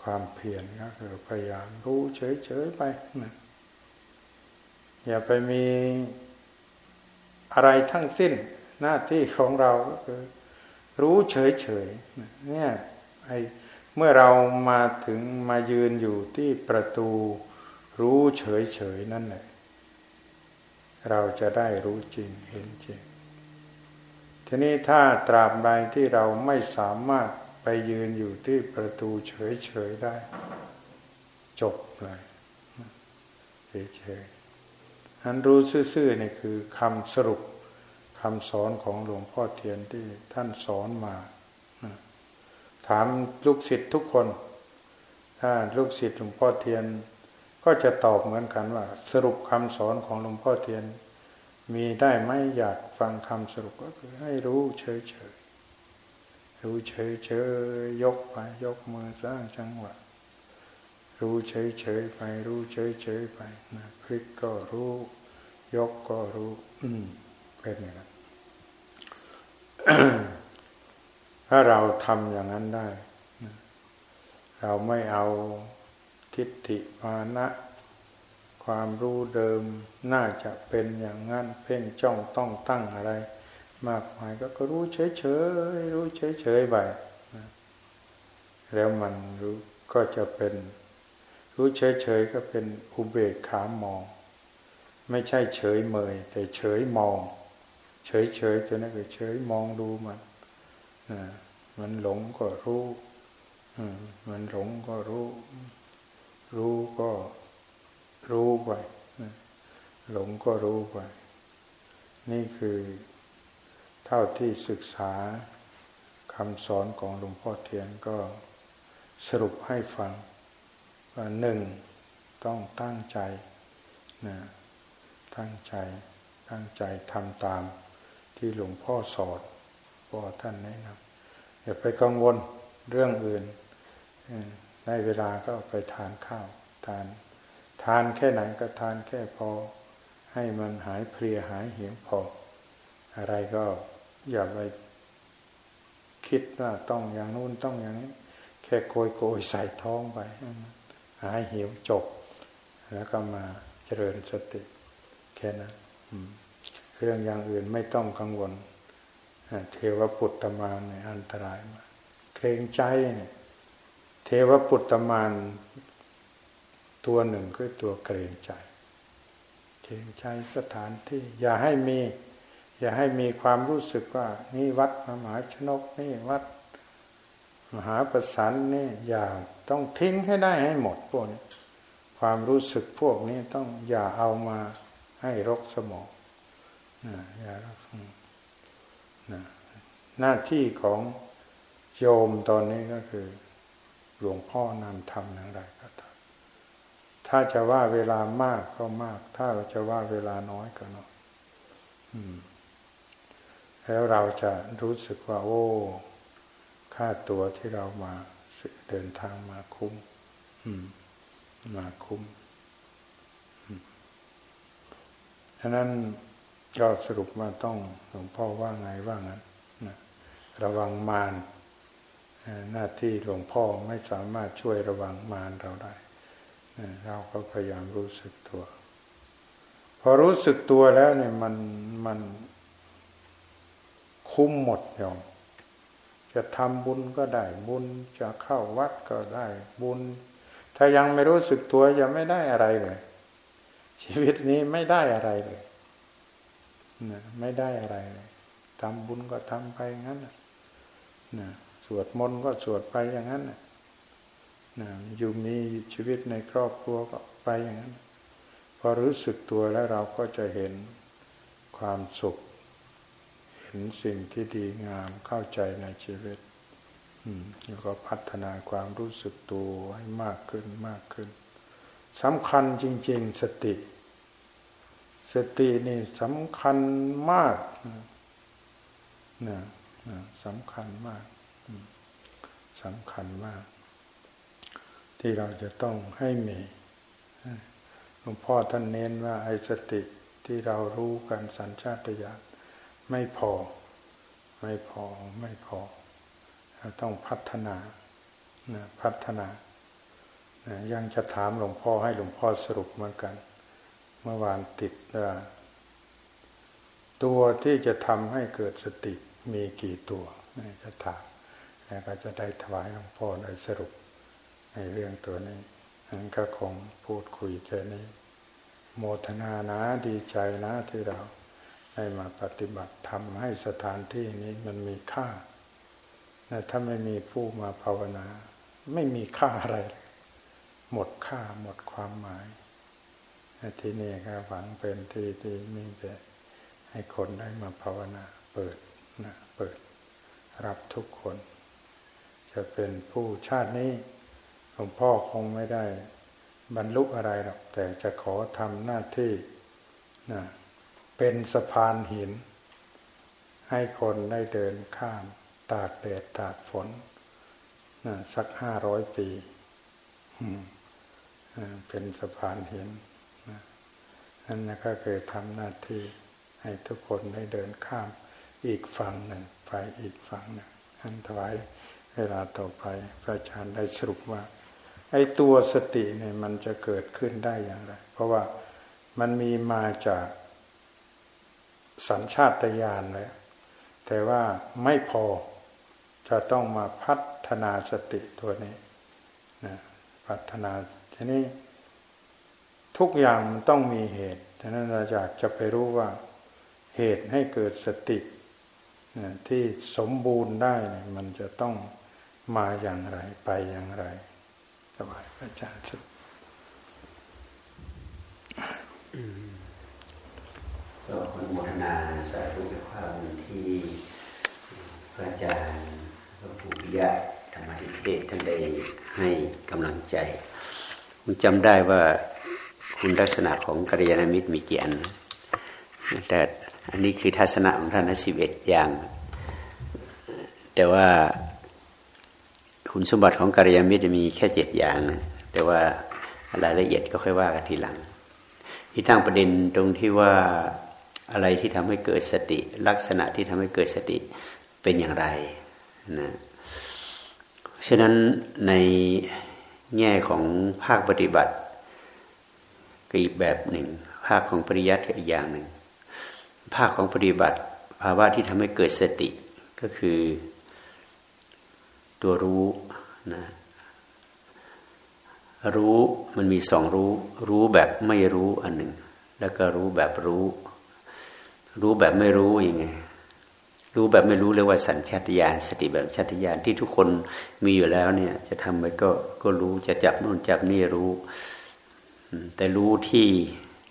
A: ความเพียรก็คือพยายามรู้เฉยๆไปนะอย่าไปมีอะไรทั้งสิ้นหน้าที่ของเราก็คือ รู้เฉยๆเนี่ยไอเมื่อเรามาถึงมายืนอยู่ที่ประตูรู้เฉยๆนั่นแหละเราจะได้รู้จริงเห็นจริง ทีนี้ถ้าตราบใดที่เราไม่สามารถไปยืนอยู่ที่ประตูเฉยๆได้ จบเลยเฉยๆนั้นรู้ซื่อๆนี่คือคำสรุปคำสอนของหลวงพ่อเทียนที่ท่านสอนมา ถามลูกศิษย์ทุกคน ถ้าลูกศิษย์หลวงพ่อเทียน ก็จะตอบเหมือนกันว่า สรุปคำสอนของหลวงพ่อเทียน มีได้ไหมอยากฟังคำสรุปก็คือให้รู้เฉยๆ รู้เฉยๆ ยกไปยกมือสร้างจังหวะ รู้เฉยๆไป รู้เฉยๆไปนะคลิกก็รู้ ยกก็รู้ อืมเป็นอย่างนั้นถ้าเราทำอย่างนั้นได้ เราไม่เอาทิฏฐิมานะ ความรู้เดิมน่าจะเป็นอย่างนั้นเพ่งจ้องต้องตั้งอะไร มากมายก็ก็รู้เฉยเฉยรู้เฉยเฉยไปแล้วมันรู้ก็จะเป็น รู้เฉยเฉยก็เป็นอุเบกขามอง ไม่ใช่เฉยเมย แต่เฉยมอง เฉยเฉยตัวนั้นก็เฉยมองดูมันมันหลงก็รู้มันหลงก็รู้ รู้ก็ รู้ไปหลงก็รู้ไป นี่คือเท่าที่ศึกษาคำสอนของหลวงพ่อเทียนก็สรุปให้ฟังว่าหนึ่งต้องตั้งใจนะตั้งใจตั้งใจทำตามที่หลวงพ่อสอนพ่อท่านแนะนำอย่าไปกังวลเรื่องอื่น ในเวลาก็ไปทานข้าวทาน ทานแค่ไหนก็ทานแค่พอ ให้มันหายเพลียหายหิวพอ อะไรก็อย่าไปคิดว่าต้องอย่างนู้นต้องอย่างนี้ แค่โกยโกยใส่ท้องไป หายหิวจบ แล้วก็มาเจริญสติ แค่นั้นเรื่องอย่างอื่นไม่ต้องกังวลเทวปุตตมานเนี่ยอันตรายมาเกรงใจเนี่ยเทวปุตตมาน ตัวหนึ่งคือตัวเกรงใจเกรงใจสถานที่ อย่าให้มี อย่าให้มีความรู้สึกว่านี่วัดมหาชนกนี่วัด มหาประสานนี่อย่าต้องทิ้งให้ได้ให้หมดพวกนี้ความรู้สึกพวกนี้ต้องอย่าเอามาให้รกสมองนะอย่ารกนะหน้าที่ของโยมตอนนี้ก็คือ หลวงพ่อนำทำอย่างไรก็ตาม ถ้าจะว่าเวลามากก็มาก ถ้าจะว่าเวลาน้อยก็น้อยแล้วเราจะรู้สึกว่า โอ้ค่าตัวที่เรามาเดินทางมาคุ้มมาคุ้มฉะนั้นก็สรุปมาต้องหลวงพ่อว่าไงว่างั้นนะระวังมารหน้าที่หลวงพ่อไม่สามารถช่วยระวังมารเราได้ เราก็พยายามรู้สึกตัว พอรู้สึกตัวแล้วเนี่ยมันมันคุ้มหมดโยมจะทำบุญก็ได้บุญจะเข้าวัดก็ได้บุญ ถ้ายังไม่รู้สึกตัวยังไม่ได้อะไรเลย ชีวิตนี้ไม่ได้อะไรเลยนะไม่ได้อะไรเลยทำบุญก็ทำไปงั้นนะสวดมนต์ก็สวดไปอย่างนั้นนะ อยู่มีชีวิตในครอบครัวก็ไปอย่างนั้น พอรู้สึกตัวแล้วเราก็จะเห็นความสุข เห็นสิ่งที่ดีงามเข้าใจในชีวิตแล้วก็พัฒนาความรู้สึกตัวให้มากขึ้นมากขึ้นสำคัญจริง ๆ สติ สตินี่สำคัญมากนะสำคัญมากสำคัญมาก ที่เราจะต้องให้มีหลวงพ่อท่านเน้นว่าไอ้สติที่เรารู้กันสัญชาตญาณไม่พอ ไม่พอไม่พอ เราต้องพัฒนานะพัฒนานะยังจะถามหลวงพ่อให้หลวงพ่อสรุปเหมือนกัน เมื่อวานติดว่าตัวที่จะทำให้เกิดสติมีกี่ตัว จะถามแล้วก็จะได้ถวายหลวงพ่อได้สรุป ในเรื่องตัวนี้นั้นก็คงพูดคุยแค่นี้ โมทนานะดีใจนะที่เราได้มาปฏิบัติทำให้สถานที่นี้มันมีค่าแต่ถ้าไม่มีผู้มาภาวนา ไม่มีค่าอะไร หมดค่าหมดความหมายที่นี่ก็หวังเป็นที่ที่มีแต่ให้คนได้มาภาวนา เปิดนะเปิดรับทุกคน จะเป็นผู้ชาตินี้ หลวงพ่อคงไม่ได้ บรรลุอะไรหรอก แต่จะขอทำหน้าที่นะเป็นสะพานหิน ให้คนได้เดินข้ามตากแดดตากฝนนะสักห้าร้อยปีเป็นสะพานหินนั่นนะก็เคยทำหน้าที่ให้ทุกคนได้เดินข้ามอีกฝั่งหนึ่งไปอีกฝั่งหนึ่งอันถวายเวลาต่อไป พระอาจารย์ได้สรุปว่า ไอ้ตัวสติเนี่ยมันจะเกิดขึ้นได้อย่างไร เพราะว่ามันมีมาจากสัญชาตญาณแล้วแต่ว่าไม่พอจะต้องมาพัฒนาสติตัวนี้นะพัฒนาทีนี้ทุกอย่างมันต้องมีเหตุฉะนั้นเราอยากจะไปรู้ว่าเหตุให้เกิดสติที่สมบูรณ์ได้มันจะต้องมาอย่างไรไปอย่างไร สบายอาจารย์สุด
B: ก็คุณโมทนาสาธุในความที่พระอาจารย์พระภูพิยะธรรมธิเทศท่านได้ให้กำลังใจคุณจำได้ว่าคุณลักษณะของกัลยาณมิตรมีกี่อันแต่อันนี้คือทัศนะของท่านนะสิบเอ็ดอย่าง แต่ว่า คุณสมบัติของกัลยาณมิตรมีแค่เจ็ดอย่างนะแต่ว่ารายละเอียดก็ค่อยว่ากันทีหลัง ที่ตั้งประเด็นตรงที่ว่าอะไรที่ทำให้เกิดสติ ลักษณะที่ทำให้เกิดสติเป็นอย่างไรนะฉะนั้นในแง่ของภาคปฏิบัติก็อีกแบบหนึ่ง ภาคของปริยัติก็อีกอย่างหนึ่ง ภาคของปฏิบัติภาวะที่ทำให้เกิดสติก็คือ ตัวรู้นะรู้มันมีสองรู้ รู้แบบไม่รู้อันหนึ่ง แล้วก็รู้แบบรู้ รู้แบบไม่รู้ยังไง รู้แบบไม่รู้เรียกว่าสัญชาตญาณสติแบบชาตญาณที่ทุกคนมีอยู่แล้วเนี่ย จะทำไปก็ก็รู้จะจับนู่นจับนี่รู้ แต่รู้ที่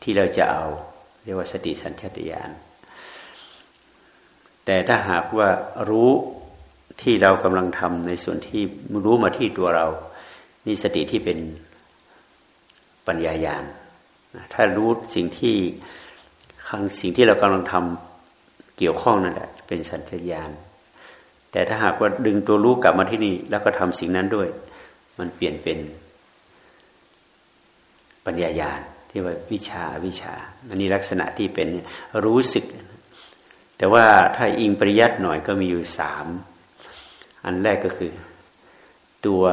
B: ที่เราจะเอา เรียกว่าสติสัญชาตญาณแต่ถ้าหากว่ารู้ ที่เรากำลังทำในส่วนที่รู้มาที่ตัวเรา นี่สติที่เป็นปัญญายาณถ้ารู้สิ่งที่สิ่งที่เรากำลังทำเกี่ยวข้องนั่นแหละเป็นสัญชญาณแต่ถ้าหากว่าดึงตัวรู้กลับมาที่นี่ แล้วก็ทำสิ่งนั้นด้วย มันเปลี่ยนเป็นปัญญายาณที่ว่าวิชาวิชาอันนี้ลักษณะที่เป็นรู้สึก แต่ว่าถ้าอิงปริยัติหน่อยก็มีอยู่สาม อันแรกก็คือ ตัว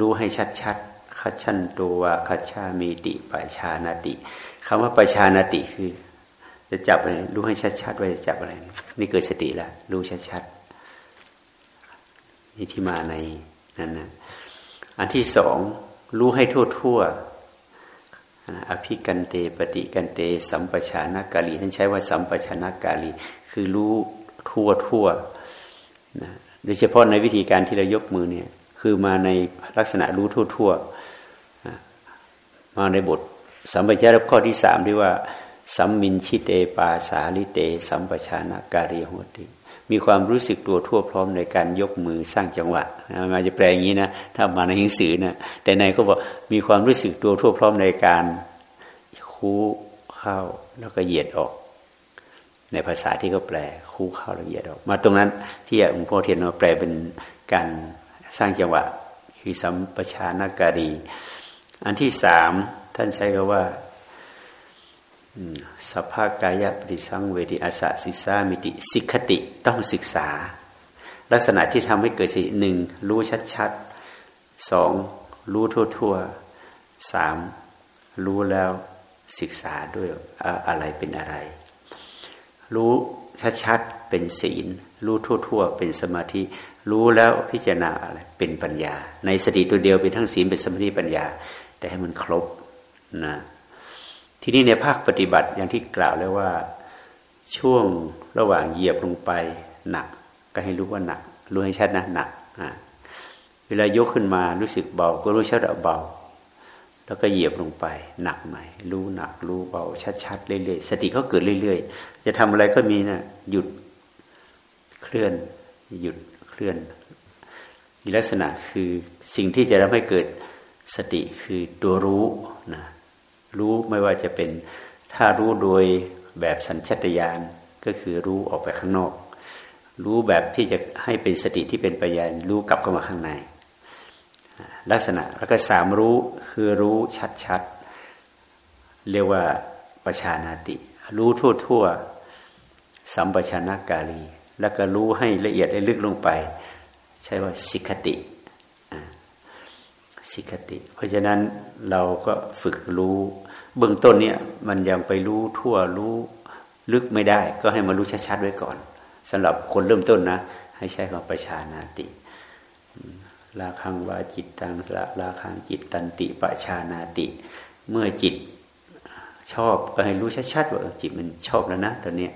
B: รู้ให้ชัดๆคัจฉันตัวคัจฉามีติปชานาติคำว่าปชานาติคือ จะจับอะไรรู้ให้ชัดๆว่าจะจับอะไรนี่เกิดสติแล้วรู้ชัดๆนี่ที่มาในนั้นนะอันที่สองรู้ให้ทั่วทั่วอภิกันเตปฏิกันเต สัมปชานากาลีท่านใช้ว่าสัมปชานากาลี คือรู้ทั่วทั่วนะ โดยเฉพาะในวิธีการที่เรายกมือเนี่ย คือมาในลักษณะรู้ทั่วทั่วมาในบทสัมปชัญญะข้อที่สามที่ว่า สัมมินชิเตปาสาลิเต สัมปชานาการีโหติมีความรู้สึกตัวทั่วพร้อมในการยกมือสร้างจังหวะมาจะแปลอย่างนี้นะถ้ามาในหนังสือนะแต่ในก็บอกมีความรู้สึกตัวทั่วพร้อมในการคูเข้าแล้วก็เหยียดออก ในภาษาที่เขาแปลคู่เข้าละเอียดออกมาตรงนั้นที่หลวงพ่อเทียนมาแปลเป็นการสร้างจังหวะ คือสัมปชานาการี อันที่สามท่านใช้คำว่าสภาพกายปริสังเวทิอาสะสิสามิติสิกขติต้องศึกษา ลักษณะที่ทำให้เกิดสิหนึ่งรู้ชัดๆสองรู้ทั่วๆสามรู้แล้วศึกษาด้วยอะไรเป็นอะไร รู้ชัดๆเป็นศีล รู้ทั่ว ๆ เป็นสมาธิ รู้แล้วพิจารณาอะไรเป็นปัญญา ในสติตัวเดียวเป็นทั้งศีลเป็นสมาธิปัญญา แต่ให้มันครบนะทีนี้ในภาคปฏิบัติอย่างที่กล่าวแล้วว่าช่วงระหว่างเหยียบลงไปหนัก ก็ให้รู้ว่าหนัก รู้ให้ชัดนะหนักเวลายกขึ้นมารู้สึกเบา ก็รู้ชัดเบา แล้วก็เหยียบลงไป หนักใหม่รู้หนักรู้เบาชัดๆเรื่อยๆสติเขาเกิดเรื่อยๆ จะทำอะไรก็มีนะหยุดเคลื่อน หยุดเคลื่อนลักษณะคือสิ่งที่จะทำให้เกิดสติคือตัวรู้นะรู้ไม่ว่าจะเป็นถ้ารู้โดยแบบสัญชตาตญาณก็คือรู้ออกไปข้างนอก รู้แบบที่จะให้เป็นสติที่เป็นปัญญารู้กลับเข้ามาข้างใน ลักษณะแล้วก็สามรู้ คือรู้ชัดๆ เรียกว่าประชานาติ รู้ทั่วทั่วสัมปชานากาลี แล้วก็รู้ให้ละเอียดให้ลึกลงไป ใช้ว่าสิกติสิกติ เพราะฉะนั้นเราก็ฝึกรู้เบื้องต้นเนี่ยมันยังไปรู้ทั่วรู้ลึกไม่ได้ ก็ให้มารู้ชัดๆไว้ก่อนสำหรับคนเริ่มต้นนะ ให้ใช้คำประชานาติ ลาคังวาจิตตังละลาคังจิตตันติปชานาติ เมื่อจิตชอบก็ให้รู้ชัดๆว่าจิตมันชอบแล้วนะตอนนี้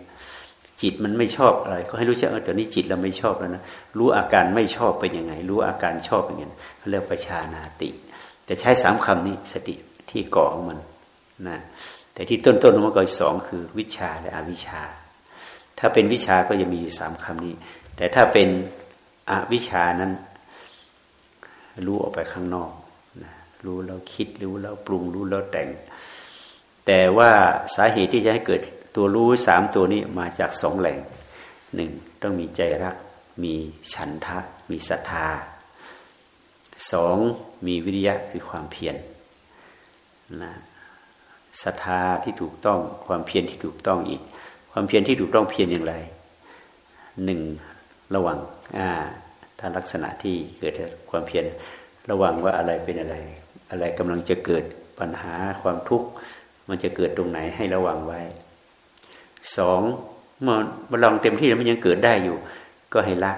B: จิตมันไม่ชอบอะไรก็ให้รู้ชัดว่าตอนนี้จิตเราไม่ชอบแล้วนะรู้อาการไม่ชอบเป็นยังไง รู้อาการชอบเป็นยังไงเรียกปะชานาติ แต่ใช้สามคำนี้สติที่ก่อของมันนะแต่ที่ต้นๆมันก็สองคือวิชาและอวิชา ถ้าเป็นวิชาก็จะมีอยู่สามคำนี้ แต่ถ้าเป็นอวิชานั้น รู้ออกไปข้างนอกนะรู้แล้วคิดรู้แล้วปรุงรู้แล้วแต่ง แต่ว่าสาเหตุที่จะให้เกิดตัวรู้สามตัวนี้มาจากสองแหล่งหนึ่งต้องมีใจรัก มีฉันทะ มีศรัทธาสองมีวิริยะคือความเพียรนะศรัทธาที่ถูกต้องความเพียรที่ถูกต้องอีก ความเพียรที่ถูกต้องเพียรอย่างไรหนึ่งระวังอ่าาลักษณะที่เกิดความเพียรระวังว่าอะไรเป็นอะไร อะไรกำลังจะเกิดปัญหาความทุกข์มันจะเกิดตรงไหนให้ระวังไว้สองเมื่อมันลองเต็มที่แล้วมันยังเกิดได้อยู่ ก็ให้ละ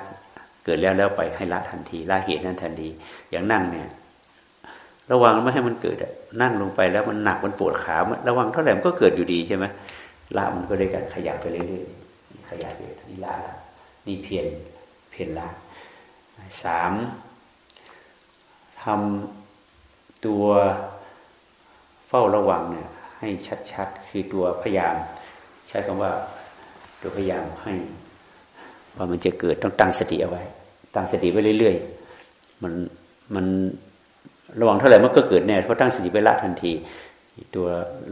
B: เกิดแล้วแล้วไปให้ละทันทีละเหตุนั้นทันทีอย่างนั่งเนี่ยระวังไม่ให้มันเกิดนั่งลงไปแล้วมันหนักมันปวดขาระวังเท่าไหร่มันก็เกิดอยู่ดีใช่ไหมละมันก็ได้การขยับไปเรื่อยๆขยับไปนี่ละละนี่เพียนเพียนละ สามทำตัวเฝ้าระวังเนี่ยให้ชัดๆ คือตัวพยายาม ใช้คำว่าตัวพยายามให้ว่ามันจะเกิดต้องตั้งสติเอาไว้ ตั้งสติไว้เรื่อยๆ มันมันระวังเท่าไหร่มันก็เกิดแน่เพราะตั้งสติไปละทันที ตัว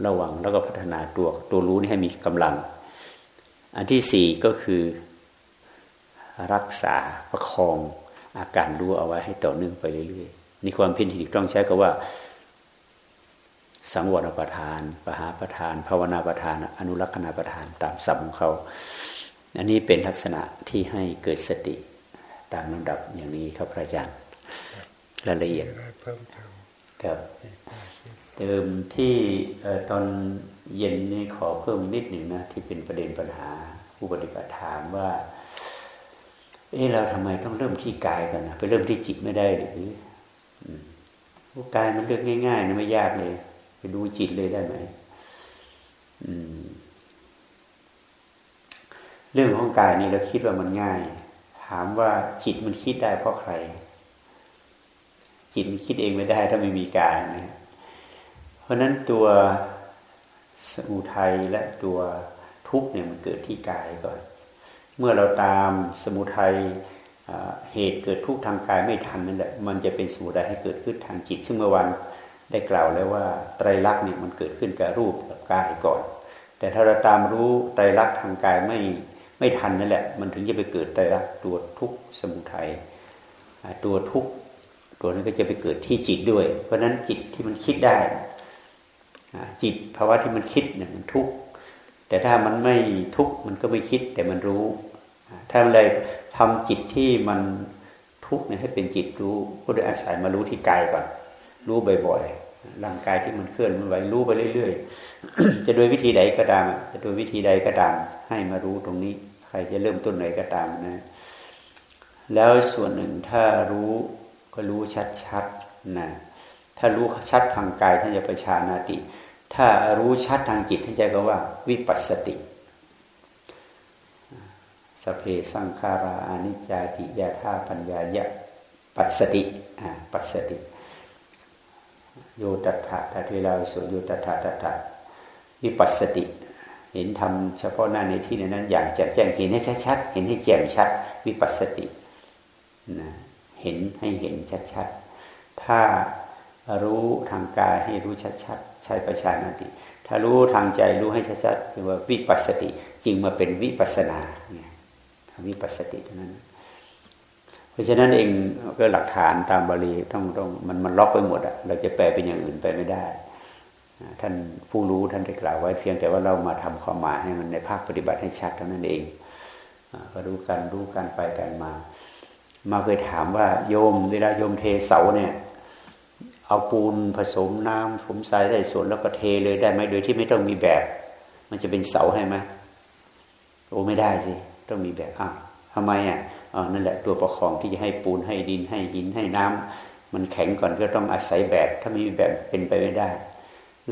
B: ระวังแล้วก็พัฒนาตัวตัวรู้นี่ให้มีกำลัง อันที่สี่ก็คือรักษาประคอง อาการรู้เอาไว้ให้ต่อเนื่องไปเรื่อยๆนี่ความเพียรที่ต้องใช้คำว่า สังวรประทาน ปหาประทาน ภาวนาประทาน อนุรักษณาประทานตามสัมของเขา อันนี้เป็นลักษณะที่ให้เกิดสติตามลำดับอย่างนี้ครับพระอาจารย์รายละเอียด
A: เพิ่มเติม
B: ครับเติมที่ตอนเย็นนี่ขอเพิ่มนิดหนึ่งนะที่เป็นประเด็นปัญหาผู้ปฏิบัติถามว่า เออเราทำไมต้องเริ่มที่กายกันนะไปเริ่มที่จิตไม่ได้หรือกายมันเลือกง่ายๆนะไม่ยากเลย ไปดูจิตเลยได้ไหมเรื่องของกายนี่เราคิดว่ามันง่าย ถามว่าจิตมันคิดได้เพราะใคร จิตมันคิดเองไม่ได้ถ้าไม่มีกายนะเพราะนั้นตัวสมุทัยและตัวทุกเนี่ยมันเกิดที่กายก่อน เมื่อเราตามสมุทัยเหตุเกิดทุกทางกายไม่ทันนั่นแหละมันจะเป็นสมุทัยให้เกิดขึ้นทางจิต ซึ่งเมื่อวันได้กล่าวแล้วว่าไตรลักษณ์เนี่ยมันเกิดขึ้นกับรูปกับกายก่อน แต่ถ้าเราตามรู้ไตรลักษณ์ทางกายไม่ไม่ทันนั่นแหละ มันถึงจะไปเกิดไตรลักษณ์ตัวทุกสมุทัยตัวทุกตัวนั้นก็จะไปเกิดที่จิตด้วย เพราะฉะนั้นจิตที่มันคิดได้จิตภาวะที่มันคิดเนี่ยมันทุกข์แต่ถ้ามันไม่ทุกข์มันก็ไม่คิดแต่มันรู้ ถ้าอะไรทำจิตที่มันทุกข์เนี่ยให้เป็นจิตรู้ก็โดยอาศัยมารู้ที่กายก่อน รู้บ่อยๆร่างกายที่มันเคลื่อนมันไหวรู้ไปเรื่อยๆ จะโดยวิธีใดก็ตามจะโดยวิธีใดก็ตามให้มารู้ตรงนี้ ใครจะเริ่มต้นไหนก็ตามนะ แล้วส่วนหนึ่งถ้ารู้ก็รู้ชัดๆนะถ้ารู้ชัดทางกายท่านจะประชานาติ ถ้ารู้ชัดทางจิตท่านจะก็ว่าวิปัสสติ เพสังขาราอนิจจาติยาธาปัญญายะปัสสติอ่าปัสสติโยตัถะทัตเวลาสุโยตัถะตัถะวิปัสสติ เห็นทำเฉพาะหน้าในที่นั้น อย่างแจ่มแจ้งเห็นให้ชัดๆเห็นให้แจ่มชัด วิปัสสตินะเห็นให้เห็นชัดๆถ้ารู้ทางกายให้รู้ชัดๆใช้ประชานาติ ถ้ารู้ทางใจรู้ให้ชัดๆคือว่าวิปัสสติจริงมาเป็นวิปัสนาเนี่ย วิปัสสติเท่านั้น เพราะฉะนั้นเองก็หลักฐานตามบาลีต้องต้องมันมันล็อกไปหมดอะเราจะแปลเป็นอย่างอื่นไปไม่ได้ ท่านผู้รู้ท่านได้กล่าวไว้เพียงแต่ว่าเรามาทำความหมายให้มันในภาคปฏิบัติให้ชัดเท่านั้นเองก็รู้กันรู้กันไปกันมา มาเคยถามว่าโยมเวลาโยมเทเสาเนี่ยเอาปูนผสมน้ำผมทรายได้ส่วนแล้วก็เทเลยได้ไหมโดยที่ไม่ต้องมีแบบ มันจะเป็นเสาให้ไหมโอ้ไม่ได้สิ ต้องมีแบบอ้าวทำไมอะนั่นแหละตัวประคองที่จะให้ปูนให้ดินให้หินให้น้ำมันแข็งก่อนก็ต้องอาศัยแบบถ้าไม่มีแบบเป็นไปไม่ได้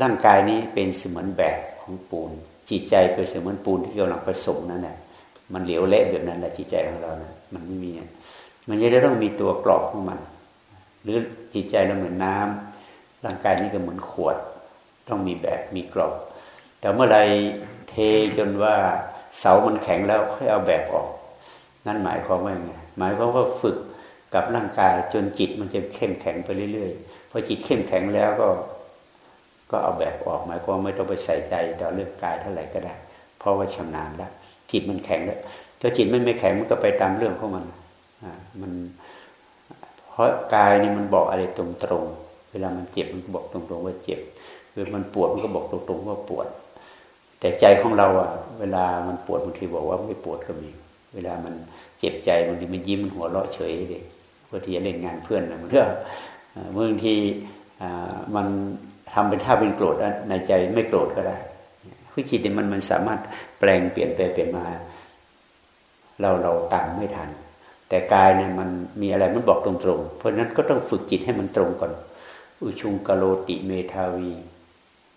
B: ร่างกายนี้เป็นเสมือนแบบของปูน จิตใจเป็นเสมือนปูนที่กำลังผสมนั่นแหละมันเหลวเละแบบนั้นแหละจิตใจของเรานะมันไม่มีมันจะต้องมีตัวกรอบของมัน หรือจิตใจเราเหมือนน้ำร่างกายนี้ก็เหมือนขวด ต้องมีแบบมีกรอบ แต่เมื่อไรเทจนว่า เสามันแข็งแล้วค่อยเอาแบบออก นั่นหมายความว่าไงหมายความว่าฝึกกับร่างกายจนจิตมันจะเข้มแข็งไปเรื่อยๆพอจิตเข้มแข็งแล้วก็ ก็เอาแบบออก หมายความไม่ต้องไปใส่ใจต่อเรื่องกายเท่าไหร่ก็ได้ เพราะว่าชำนาญแล้วจิตมันแข็งแล้วถ้าจิตไม่ไม่แข็งมันก็ไปตามเรื่องของมันอ่ามัน เพราะกายนี่มันบอกอะไรตรงๆเวลามันเจ็บมันก็บอกตรงๆว่าเจ็บเวลามันปวดมันก็บอกตรงๆว่าปวด แต่ใจของเราอะเวลามันปวดบางทีบอกว่าไม่ปวดก็มี เวลามันเจ็บใจบางทีมันยิ้มมันหัวเราะเฉยเลยบางทีจะเล่นงานเพื่อนนะมันก็บางทีมันทำเป็นท่าเป็นโกรธในใจไม่โกรธก็ได้คือจิตเนี่ยมันมันสามารถแปลงเปลี่ยนไปเปลี่ยนมา เราเราตามไม่ทัน แต่กายเนี่ยมันมีอะไรมันบอกตรงๆ เพราะนั้นก็ต้องฝึกจิตให้มันตรงก่อน อุชุง กะโรติเมธาวี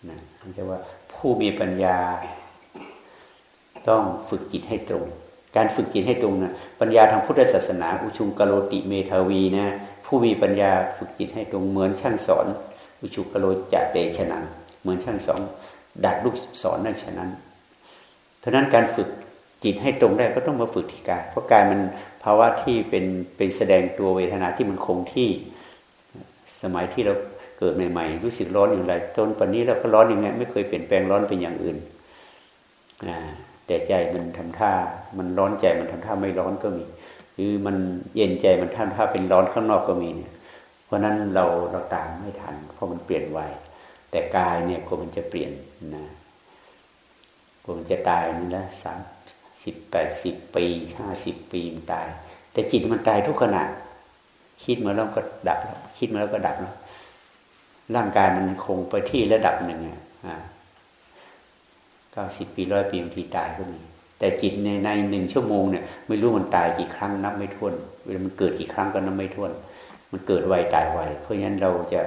B: นะมันจะว่า ผู้มีปัญญา ต้องฝึกจิตให้ตรง การฝึกจิตให้ตรงนะปัญญาทางพุทธศาสนา อุชุง กะโรติเมธาวีนะผู้มีปัญญาฝึกจิตให้ตรงเหมือนช่างศร อุสุกาโรวะเตชะนังเหมือนช่างศรดัดลูกสอนนั่นฉะนั้นเพราะนั้นการฝึกจิตให้ตรงได้ก็ต้องมาฝึกที่กายเพราะกายมันภาวะที่เป็นเป็นแสดงตัวเวทนาที่มันคงที่สมัยที่เรา เกิดใหม่ๆ รู้สึกร้อนอย่างไรจนปัจนี้เราก็ร้อนอย่างไงไม่เคยเปลี่ยนแปลงร้อนเป็นอย่างอื่นแต่ใจมันทำท่า มันร้อนใจมันทำท่าไม่ร้อนก็มีหรือมันเย็นใจมันทำท่าเป็นร้อนข้างนอกก็มีเนี่ย เพราะนั้นเราเราตามไม่ทันเพราะมันเปลี่ยนไวแต่กายเนี่ยกลัวมันจะเปลี่ยนนะกลัวมันจะตายนี่ละสามสิบแปดสิบปีห้าสิบปีมันตาย แต่จิตมันตายทุกขณะคิดมาแล้วก็ดับแล้วคิดมาแล้วก็ดับแล้ว ร่างกายมันคงไปที่ระดับหนึ่งอะเก้าสิบปีร้อยปีบางทีตายก็มีแต่จิตในในหนึ่งชั่วโมงเนี่ยไม่รู้มันตายกี่ครั้งนับไม่ถ้วนเวลามันเกิดกี่ครั้งก็นับไม่ถ้วน มันเกิดไวตายไวเพราะฉะนั้นเราจะ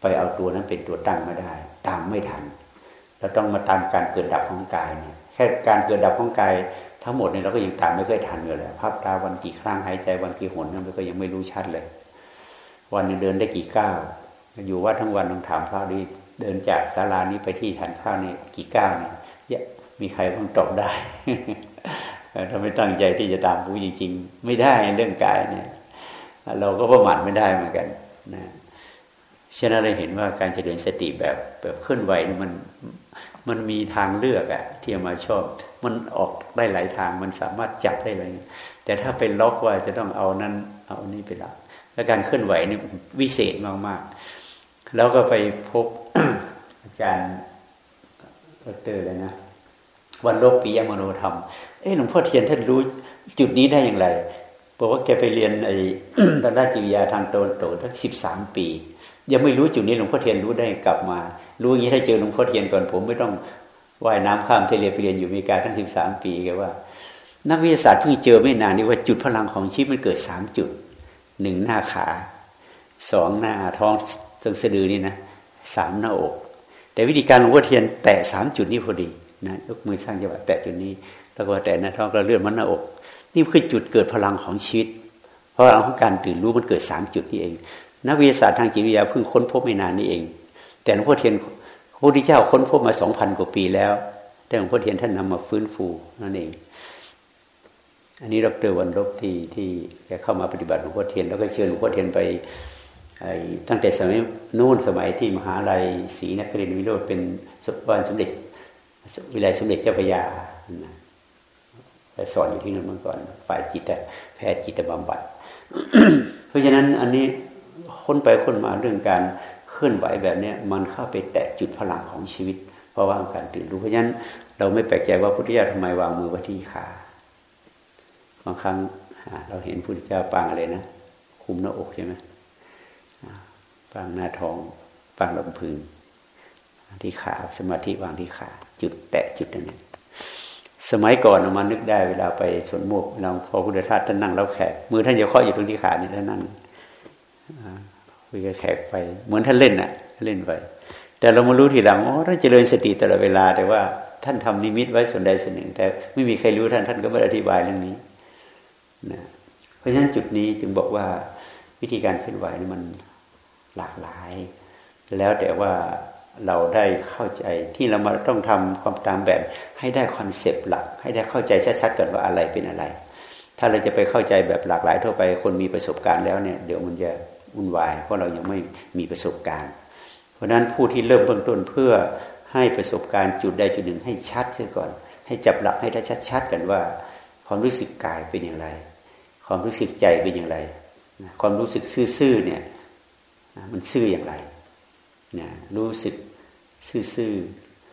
B: ไปเอาตัวนั้นเป็นตัวตั้งไม่ได้ ตามไม่ทันเราต้องมาตามการเกิดดับของกายเนี่ยแค่การเกิดดับของกาย ทั้งหมดเนี่ยเราก็ยังตามไม่เคยทันอยู่เลยภาพตาวันกี่ครั้งหายใจวันกี่หนนั่นก็ยังไม่รู้ชัดเลย วันนึงเดินได้กี่ก้าว อยู่ว่าทั้งวันต้องถามพระดีเดินจากศาลานี้ไปที่ทานข้าวนี่กี่ก้าวเนี่ยมีใครบ้างตอบได้ถ้าไม่ตั้งใจที่จะตามผู้จริง ๆ ไม่ได้เรื่องกายเนี่ย เราก็ประมาทไม่ได้เหมือนกันนะฉะนั้นเราเห็นว่าการเจริญสติแบบแบบเคลื่อนไหวมันมันมีทางเลือกอะที่มาชอบ มันออกได้หลายทางมันสามารถจับได้เลยแต่ถ้าเป็นล็อกว่าจะต้องเอานั้นเอานี้ไปละและการเคลื่อนไหวนี่วิเศษมากๆ แล้วก็ไปพบอาจารย์ดรเลยนะวันโลกปียมโนธรรม เอ้หลวงพ่อเทียนท่านรู้จุดนี้ได้อย่างไรบอกว่าแกไปเรียนไอ้ตอนราชวิทยาทางโตนโตทั้งสิบสามปี ยังไม่รู้จุดนี้หลวงพ่อเทียนรู้ได้กลับมา รู้อย่างนี้ถ้าเจอหลวงพ่อเทียนก่อนผมไม่ต้องว่ายน้ำข้ามทะเลไปเรียนอยู่อเมริกาทั้งสิบสามปีแกว่า นักวิทยาศาสตร์เพิ่งเจอไม่นานนี้ว่าจุดพลังของชีวิตมันเกิดสามจุดหนึ่งหน้าขาสองหน้าท้อง ตรงสะดือนี่นะสามหน้าอก แต่วิธีการหลวงพ่อเทียนแตะสามจุดนี้พอดีนะยกมือสร้างจังหวะแตะจุดนี้แล้วก็แตะหน้าท้องก็เลื่อนมันหน้าอก นี่คือจุดเกิดพลังของชีวิตพลังของการตื่นรู้มันเกิดสามจุดนี้เองนักวิทยาศาสตร์ทางจิตวิทยาเพิ่งค้นพบไม่นานนี้เอง แต่หลวงพ่อเทียนพระพุทธเจ้าค้นพบมาสองพันกว่าปีแล้วแต่หลวงพ่อเทียนท่านนำมาฟื้นฟูนั่นเอง อันนี้ดรวันรบที่ที่แกเข้ามาปฏิบัติหลวงพ่อเทียนแล้วก็เชิญหลวงพ่อเทียนไป ตั้งแต่สมัยนู้นสมัยที่มหาลัยศรีนครินทร์วิโรธเป็นบ้านสมเด็จวิไลสมเด็จเจ้าพระยาไปสอนอยู่ที่นั่นเมื่อก่อน ฝ่ายจิตแพทย์จิตบำบัด เพราะฉะนั้นอันนี้ค้นไปค้นมาเรื่องการเคลื่อนไหวแบบนี้มันเข้าไปแตะจุดพลังของชีวิต เพราะว่าการตื่นรู้เพราะฉะนั้นเราไม่แปลกใจว่าพุทธิยถาทำไมวางมือไว้ที่ขาบางครั้งเราเห็นพุทธเจ้าปางอะไรนะคุมหน้าอกใช่ไหม ปางหน้าท้องปางลำพึงที่ขาสมาธิวางที่ขาจุดแตะจุดนั้นสมัยก่อนมานึกได้เวลาไปสวนโมกเราพอพุทธทาสท่านนั่งแล้วแขกมือท่านจะเคาะอยู่ตรงที่ขานี่ท่านนั่งคุยกับแขกไป เหมือนท่านเล่นน่ะเล่นไปแต่เรามารู้ทีหลังอ๋อท่านเจริญสติตลอดเวลา แต่ว่าท่านทำนิมิตไว้ส่วนใดส่วนหนึ่ง แต่ไม่มีใครรู้ท่านท่านก็ไม่อธิบายเรื่องนี้นะเพราะฉะนั้นจุดนี้จึงบอกว่าวิธีการเคลื่อนไหวนี่มัน หลากหลาย แล้วแต่ว่าเราได้เข้าใจที่เรามาต้องทำความตามแบบ ให้ได้คอนเซปต์หลัก ให้ได้เข้าใจชัดๆก่อนว่าอะไรเป็นอะไร ถ้าเราจะไปเข้าใจแบบหลากหลายทั่วไป คนมีประสบการณ์แล้วเนี่ยเดี๋ยวมันจะวุ่นวาย เพราะเรายังไม่มีประสบการณ์ เพราะฉะนั้นผู้ที่เริ่มเบื้องต้นเพื่อให้ประสบการณ์จุดใดจุดหนึ่งให้ชัดเสียก่อน ให้จับหลักให้ได้ชัดๆกันว่า ความรู้สึกกายเป็นอย่างไร ความรู้สึกใจเป็นอย่างไร ความรู้สึกซื่อๆเนี่ย มันซื่ออย่างไรนี่ยรู้สึกซื่อ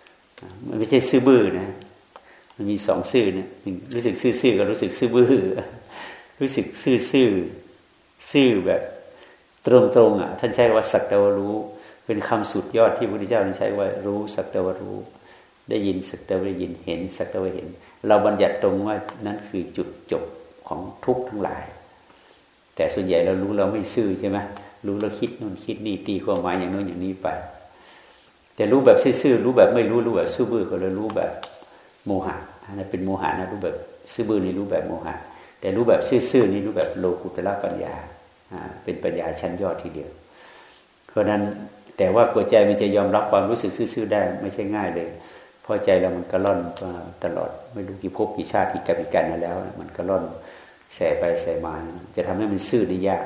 B: ๆมันไม่ใช่ซื่อบื้อนะ มันมีสองซื่อนะรู้สึกซื่อๆกับรู้สึกซื่อบื้อรู้สึกซื่อซื่อซื่อแบบตรงๆอะท่านใช้ว่าสักแต่ว่ารู้ เป็นคำสุดยอดที่พระพุทธเจ้าท่านใช้ว่ารู้สักแต่ว่ารู้ ได้ยินสักแต่ว่าได้ยินเห็น สักแต่ว่าเห็น เราบัญญัติตรงว่านั้นคือจุดจบของทุกทั้งหลาย แต่ส่วนใหญ่เรารู้เราไม่ซื่อใช่ไหม รู้เราคิดนู่นคิดนี่ตีความหมายอย่างโน้นอย่างนี้ไป แต่รู้แบบซื่อๆรู้แบบไม่รู้รู้แบบซื่อบื้อก็เลยรู้แบบโมหะนั่นเป็นโมหะนะรู้แบบซื่อบื้อนี่รู้แบบโมหะ แต่รู้แบบซื่อๆนี่รู้แบบโลกุตละปัญญาเป็นปัญญาชั้นยอดทีเดียว เพราะนั้นแต่ว่ากัวใจมันจะยอมรับความรู้สึกซื่อๆได้ไม่ใช่ง่ายเลยพอใจเรามันกระล่อนตลอดไม่รู้กี่ภพกี่ชาติกี่กับกี่กันแล้ว มันกระล่อนแสไปแสมาจะทำให้มันซื่อได้ยาก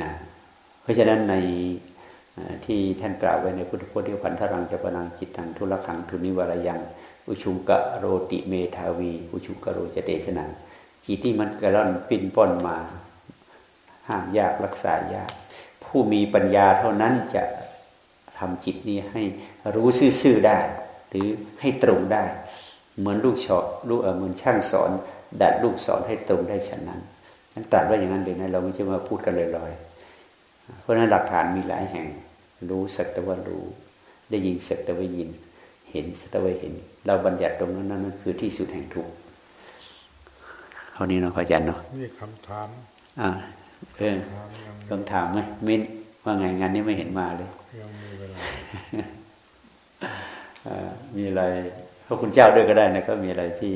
B: นะเพราะฉะนั้นในที่ท่านกล่าวไว้ในพุทธพจน์ที่พันธรังจะปนังจิตตังทุลขังทุนิวรยังอุชุกะโรติเมทาวี อุชุกะโรจเตชนังจิตที่มันกระร่อนปิ้นป้อนมา ห้ามยากรักษายาก ผู้มีปัญญาเท่านั้นจะทำจิตนี้ให้รู้ซื่อๆได้ หรือให้ตรงได้ เหมือนลูกชอลูกเหมือนช่างสอนดัดลูกสอนให้ตรงได้ฉะนั้นนั้นตัดว่าอย่างนั้นเลยนะเราไม่ใช่มาพูดกันลอยๆ เพราะนั้นหลักฐานมีหลายแห่ง รู้สักแต่ว่ารู้ ได้ยินสักแต่ว่ายิน เห็นสักแต่ว่าเห็น เราบัญญัติตรงนั้นนั่นคือที่สุดแห่งทุกข์เท่านี้เนาะอาจารย์เนาะ
A: นี่คำถาม
B: อ่าเออคำถามไหมมิ้นว่าไงงานนี้ไม่เห็นมาเลย
A: ยังมีเวลา
B: มีอะไรพระคุณเจ้าด้วยก็ได้นะก็มีอะไรที่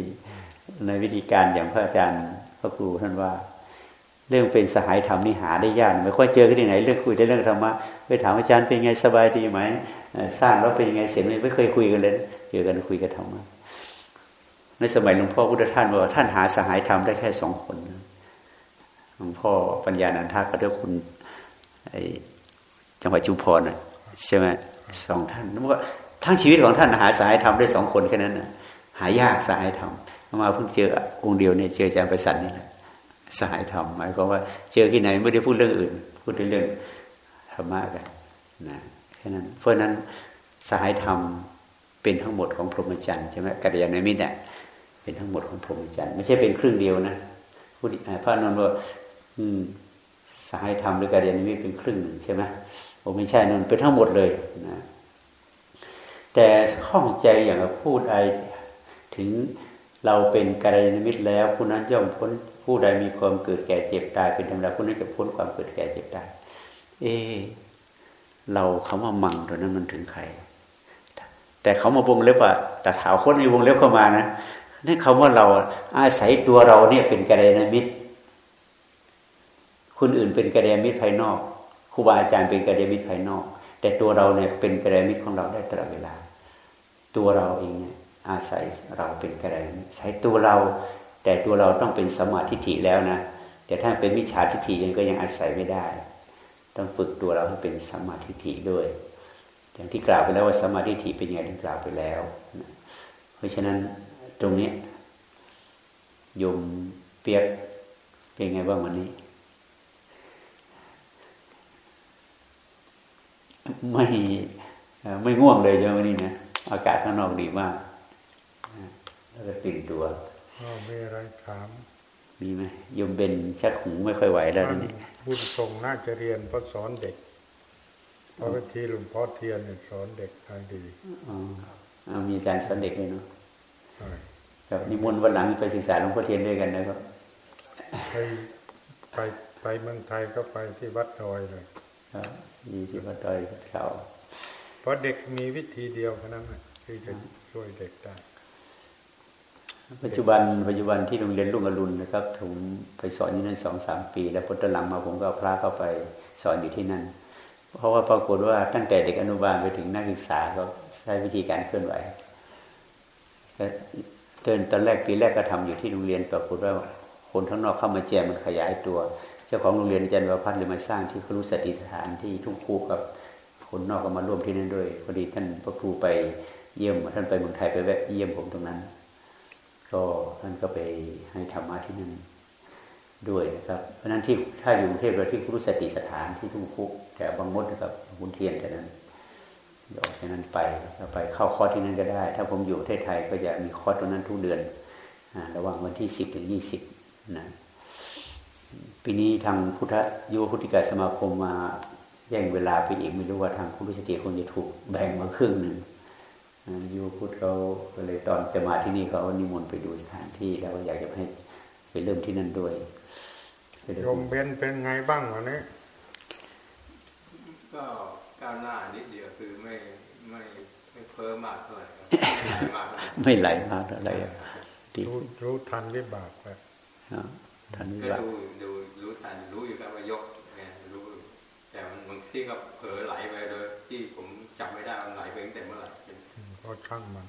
B: ในวิธีการอย่างพระอาจารย์พระครูท่านว่า เรื่องเป็นสหายธรรมนี่หาได้ยากไม่ค่อยเจอกันที่ไหนเรื่องคุยได้เรื่องธรรมะไปถามอาจารย์เป็นไงสบายดีไหมสร้างแล้วเป็นยังไงเสร็จไม่เคยคุยกันเลยเจอกันคุยกันธรรมะในสมัยหลวงพ่อพุทธท่าสว่าท่านหาสหายธรรมได้แค่สองคนหลวงพ่อปัญญานันทากับเรื่องคุณจังหวัดจุมพรใช่ไหมสองท่านแล้วก็ทั้งชีวิตของท่านหาสหายธรรมได้สองคนแค่นั้นนะหายากสหายธรรมมาเพิ่งเจอองค์เดียวเนี่ยเจออาจารย์ประสันนี่แหละ สหายธรรมหมายความว่าเจอที่ไหนไม่ได้พูดเรื่องอื่น พูดเรื่องธรรมะกันนะแค่นั้นเพราะนั้นสหายธรรมเป็นทั้งหมดของพรหมจรรย์ใช่ไหมกัลยาณมิตรเนี่ยเป็นทั้งหมดของพรหมจรรย์ไม่ใช่เป็นครึ่งเดียวนะพูดพระนนท์ว่าสหายธรรมหรือกัลยาณมิตรเป็นครึ่งหนึ่งใช่ไหมโอ้ไม่ใช่นนเป็นทั้งหมดเลยนะแต่ข้องใจอย่างพูดไอถึงเราเป็นกัลยาณมิตรแล้วผู้นั้นย่อมพ้นผู้ใดมีความเกิดแก่เจ็บตายเป็นธรรมดาผู้นั้นจะพ้นความเกิดแก่เจ็บตาย เอ เราคำว่ามังตัวนั้นมันถึงใคร แต่เขามาวงเล็บว่าแต่ถาวคนมีวงเล็บเข้ามานะนั่นคำว่าเราอาศัยตัวเราเนี่ยเป็นกัลยาณมิตร คนอื่นเป็นกัลยาณมิตรภายนอกครูบาอาจารย์เป็นกัลยาณมิตรภายนอก แต่ตัวเราเนี่ยเป็นกัลยาณมิตรของเราได้ตลอดเวลา ตัวเราเองเนี่ยอาศัยเราเป็นกัลยาณมิตรใช้ตัวเรา แต่ตัวเราต้องเป็นสมาธิฐิแล้วนะ แต่ถ้าเป็นมิจฉาทิฏฐิยังก็ยังอาศัยไม่ได้ ต้องฝึกตัวเราให้เป็นสมาธิฐิด้วย อย่างที่กล่าวไปแล้วว่าสมาธิฐิเป็นไงที่กล่าวไปแล้วเพราะฉะนั้นตรงนี้ยมเปียกเป็นไงบ้างวันนี้ ไม่ไม่ง่วงเลยใช่ไหมนี่นะอากาศข้างนอกดีมากแล้วก็ตื่นตัว
A: มีอะไรถาม
B: มีไหมยมเป็นชักหูไม่ค่อยไหวแล้วนี่
A: บุญทรงน่าจะเรียนเพราะสอนเด็กเพราะวิธีหลวงพ่อเทียนสอนเด็กทางดี
B: อ๋อมีการสอนเด็กเลยเนาะครับนิมนต์วันหลังไปศึกษาหลวงพ่อเทียนด้วยกันนะครับ
A: ไปไปไปเมืองไทยก็ไปที่วัดดอยเลย
B: ครับมีที่วัดดอยเขา
A: เพราะเด็กมีวิธีเดียวเท่านั้นที่จะช่วยเด็กได้
B: ปัจจุบันปัจจุบันที่โรงเรียนรุ่งอรุณนะครับผมไปสอนที่นั่นสองสามปี แล้วพอตหลังมาผมก็พระเข้าไปสอนอยู่ที่นั่น เพราะว่าปรากฏว่าตั้งแต่เด็กอนุบาลไปถึงนักศึกษาก็ใช้วิธีการเคลื่อนไหวเดินตอนแรกปีแรกก็ทำอยู่ที่โรงเรียนปรากฏว่าคนข้างนอกเข้ามาแจมมันขยายตัว เจ้าของโรงเรียนอาจารย์วพัฒน์เลยมาสร้างที่ครุสติสถานที่ทุ่งคูกับคนนอกก็มาร่วมที่นั่นด้วยพอดีท่านพระครูไปเยี่ยมท่านไปเมืองไทยไปแวะเยี่ยมผมตรงนั้น ก็ท่านก็ไปให้ธรรมะที่นั่นด้วยนะครับ เพราะนั้นที่ถ้าอยู่กรุงเทพเราที่ครุสติสถานที่ทุ่งคุกแถวบางมดนะครับขุนเทียนแต่นั้นเดี๋ยวจากนั้นไปก็ไปเข้าคอร์สที่นั่นก็ได้ ถ้าผมอยู่ประเทศไทยก็จะมีคอร์สตรงนั้นทุกเดือนระหว่างวันที่สิบถึงยี่สิบนะปีนี้ทางพุทธยุวพุทธิกสมาคมมาแย่งเวลาไปอีกไม่รู้ว่าทางคุณรุสติคงจะถูกแบ่งมาครึ่งหนึ่ง ยุวพุทธเขาก็เลยตอนจะมาที่นี่เขานิมนต์ไปดูสถานที่แล้วอยากจะให้ไปเริ่มที่นั่นด้วย
A: โยมเบนเป็นไงบ้างวันนี้
C: ก็ก้าวหน้านิดเดียวคือไม่ไม่ไม่เพิ่มมากเท่าไหร่
B: ไม่ไหลมากเท่าไหร่
A: รู้รู้ทันวิบากไป
C: ทันวิบากดูดูรู้ทันรู้อยู่กับว่ายกเนี่ยรู้แต่มันบางที่ก็เผลอไหลไปเลยที่ผมจำไม่ได้มันไหลไปตั้งแต่เมื่อไหร่
A: ก็ช่างมัน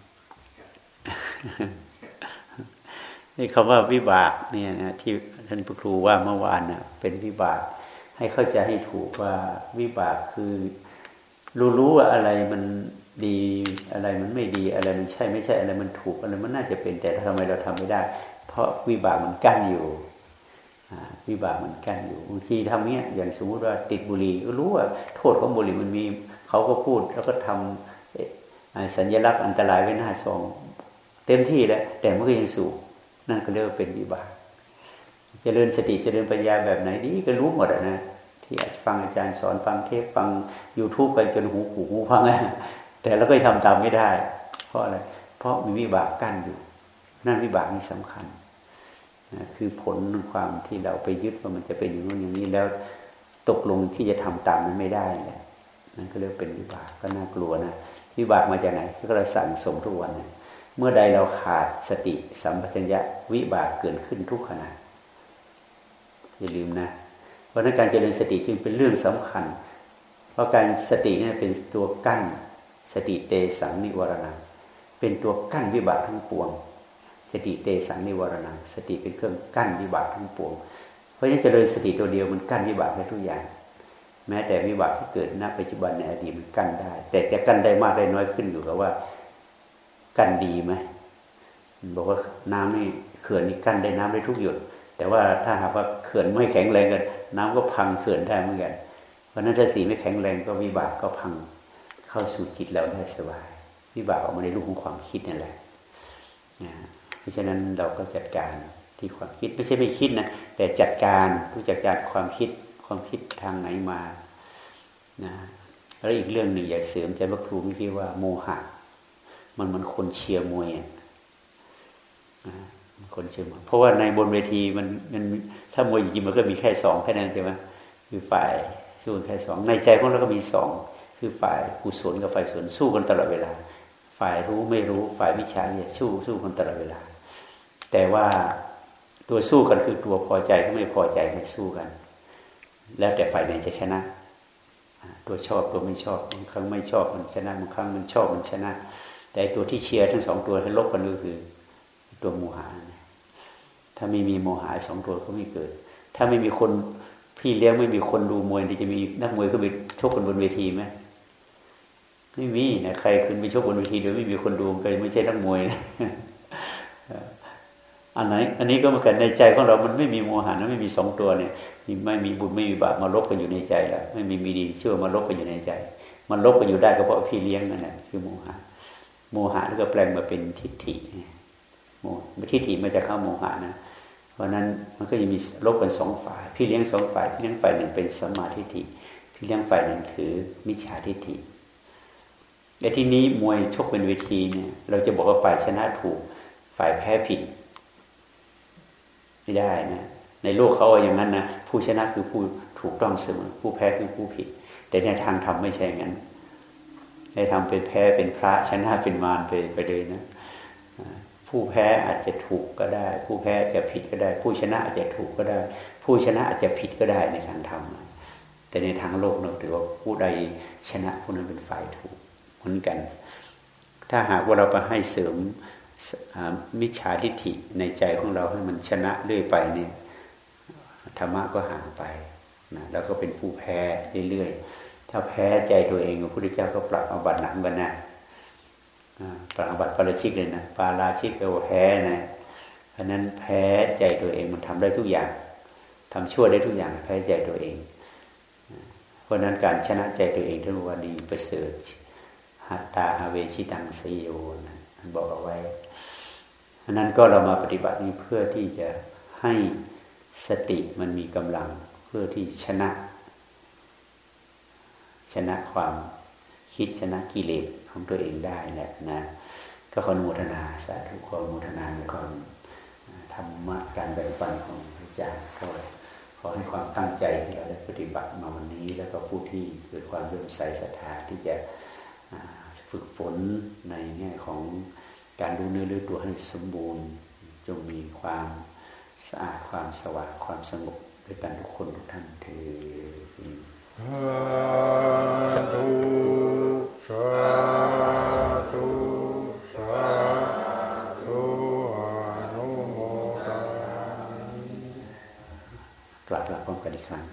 B: นี่คำว่าวิบากเนี่ยนะที่ท่านครูว่าเมื่อวานนะเป็นวิบาก ให้เข้าใจให้ถูกว่าวิบากคือรู้รู้ว่าอะไรมันดีอะไรมันไม่ดีอะไรมันใช่ไม่ใช่อะไรมันถูกอะไรมันน่าจะเป็นแต่ทำไมเราทำไม่ได้ เพราะวิบากมันกั้นอยู่วิบากมันกั้นอยู่บางทีทำเนี้ยอย่างสมมุติว่าติดบุหรี่ก็รู้ว่าโทษของบุหรี่มันมี เขาก็พูดแล้วก็ทำ สัญลักษณ์อันตรายไว้หน้าซอง เต็มที่แล้วแต่มันก็ยังสูบนั่นก็เรียกว่าเป็นวิบากเจริญสติเจริญปัญญาแบบไหนดีก็รู้หมดนะที่ที่ฟังอาจารย์สอนฟังเทปฟัง YouTube กันจนหูหูหูฟังแต่เราก็ทำตามไม่ได้ เพราะอะไร เพราะมีวิบากกั้นอยู่ นั่นวิบากนี่สำคัญนะคือผลความที่เราไปยึดว่ามันจะเป็นอย่างนู้นอย่างนี้แล้วตกลงที่จะทำตามมันไม่ได้เลยนั่นก็เรียกเป็นวิบากก็น่ากลัวนะ วิบากมาจากไหนก็เราสั่งสมทุกวัน เมื่อใดเราขาดสติสัมปชัญญะวิบากเกิดขึ้นทุกขณะอย่าลืมนะเพราะนั้นการเจริญสติจึงเป็นเรื่องสำคัญ เพราะการสตินี่เป็นตัวกั้นสติเตสังนิวรณะเป็นตัวกั้นวิบากทั้งปวง สติเตสังนิวรณะสติเป็นเครื่องกั้นวิบากทั้งปวง เพราะฉะนั้นเจริญสติตัวเดียวมันกั้นวิบากได้ทุกอย่าง แม้แต่วิบากที่เกิดณปัจจุบันในอดีตมันกั้นได้ แต่จะกั้นได้มากได้น้อยขึ้นอยู่กับว่ากั้นดีไหมบอกว่าน้ำนี่เขื่อนนี่กั้นได้น้ำได้ทุกหยดแต่ว่าถ้าหากว่าเขื่อนไม่แข็งแรงกันน้ำก็พังเขื่อนได้เหมือนกันเพราะนั้นถ้าสีไม่แข็งแรงก็วิบากก็พังเข้าสู่จิตเราได้สบายวิบากออกมาในรูปของความคิดนั่นแหละนะเพราะฉะนั้นเราก็จัดการที่ความคิดไม่ใช่ไม่คิดนะแต่จัดการรู้จัดการความคิด ความคิดทางไหนมานะแล้วอีกเรื่องหนึ่งอยากเสริมใจพระครูไม่คิดว่าโมหะ มันมันคนเชียร์มวยอะคนเชียร์มวยเพราะว่าในบนเวทีมันมันถ้ามวยจริงมันก็มีแค่สองแค่นั้นใช่ไหมคือฝ่ายสู้แค่สองในใจของเราก็มีสองคือฝ่ายกุศลกับฝ่ายส่วนสู้กันตลอดเวลา ฝ่ายรู้ไม่รู้ฝ่ายวิชาเนี่ยสู้สู้กันตลอดเวลา แต่ว่าตัวสู้กันคือตัวพอใจก็ไม่พอใจไม่สู้กัน แล้วแต่ฝ่ายไหนจะชนะ ตัวชอบตัวไม่ชอบบางครั้งไม่ชอบมันชนะบางครั้งมันชอบมันชนะ แต่ตัวที่เชียร์ทั้งสองตัวให้ลบกันก็คือ ตัวโมหะถ้าไม่มีโมหะสองตัวก็ไม่เกิด ถ้าไม่มีคนพี่เลี้ยงไม่มีคนดูมวยที่จะมีนักมวยก็ไปชกกันบนเวทีไหมไม่มีนะใครขึ้นไปชกบนเวทีโดยไม่มีคนดูก็ไม่ใช่นักมวยนะอันไหนอันนี้ก็เหมือนกันในใจของเรา มันไม่มีโมหะนะไม่มีสองตัวเนี่ย ไม่มีบุญไม่มีบาปมาลบกันอยู่ในใจแล้วไม่มีมีดีชั่วมาลบกันอยู่ในใจ มันลบกันอยู่ได้ก็เพราะพี่เลี้ยงนั่นแหละคือโมหะ โมหะแล้วก็แปลงมาเป็นทิฏฐิโมทิฏฐิมาจากข้าโมหะนะ เพราะนั้นมันก็จะมีลบกันสองฝ่าย พี่เลี้ยงสองฝ่าย พี่เลี้ยงฝ่ายหนึ่งเป็นสมาธิฏฐิพี่เลี้ยงฝ่ายหนึ่งถือมิจฉาทิฏฐิแต่ที่นี้มวยชกเป็นเวทีเนี่ย เราจะบอกว่าฝ่ายชนะถูก ฝ่ายแพ้ผิด ไม่ได้นะ ในโลกเขาอย่างนั้นนะผู้ชนะคือผู้ถูกต้องเสมอ ผู้แพ้คือผู้ผิด แต่ในทางธรรมไม่ใช่งั้นในธรรมเป็นแพ้เป็นพระชนะเป็นมารไปไปเลยนะผู้แพ้อาจจะถูกก็ได้ ผู้แพ้จะผิดก็ได้ ผู้ชนะอาจจะถูกก็ได้ ผู้ชนะอาจจะผิดก็ได้ในทางธรรมแต่ในทางโลกเราถือว่าผู้ใดชนะผู้นั้นเป็นฝ่ายถูกเหมือนกัน ถ้าหากว่าเราไปให้เสริมมิจฉาทิฏฐิในใจของเราให้มันชนะเรื่อยไปเนี่ย ธรรมะก็ห่างไปนะแล้วก็เป็นผู้แพ้เรื่อยๆถ้าแพ้ใจตัวเองพระพุทธเจ้าก็ปรับอาบัติหนักกันนะปรับอาบัติปาราชิกเลยนะปาราชิกแปลว่าแพ้นะเพราะนั้นแพ้ใจตัวเองมันทำได้ทุกอย่างทำชั่วได้ทุกอย่างแพ้ใจตัวเอง เพราะนั้นการชนะใจตัวเองท่านว่าดีประเสริฐหัตตาฮาเวชิตังสยโยนะบอกเอาไว้อันนั้นก็เรามาปฏิบัตินี้เพื่อที่จะให้ สติมันมีกำลังเพื่อที่ชนะ ชนะความคิดชนะกิเลสของตัวเองได้แหละนะ ก็ขออนุโมทนาสาธุขออนุโมทนาในความธรรมะการแบ่งปันของพระอาจารย์ก็ขอให้ความตั้งใจที่เราได้ปฏิบัติมาวันนี้ แล้วก็ผู้ที่เกิดความเริ่มใสศรัทธาที่จะฝึกฝนในแง่ของการดูเนื้อเลืองตัวให้สมบูรณ์ จงมีความ สะอาดความสว่างความสงบด้วยกันทุกคนทุกท่านเถิ
A: ดสาธุสาธุอนุโมทนา
B: กลับหลับพร้อมกันอีกครั้ง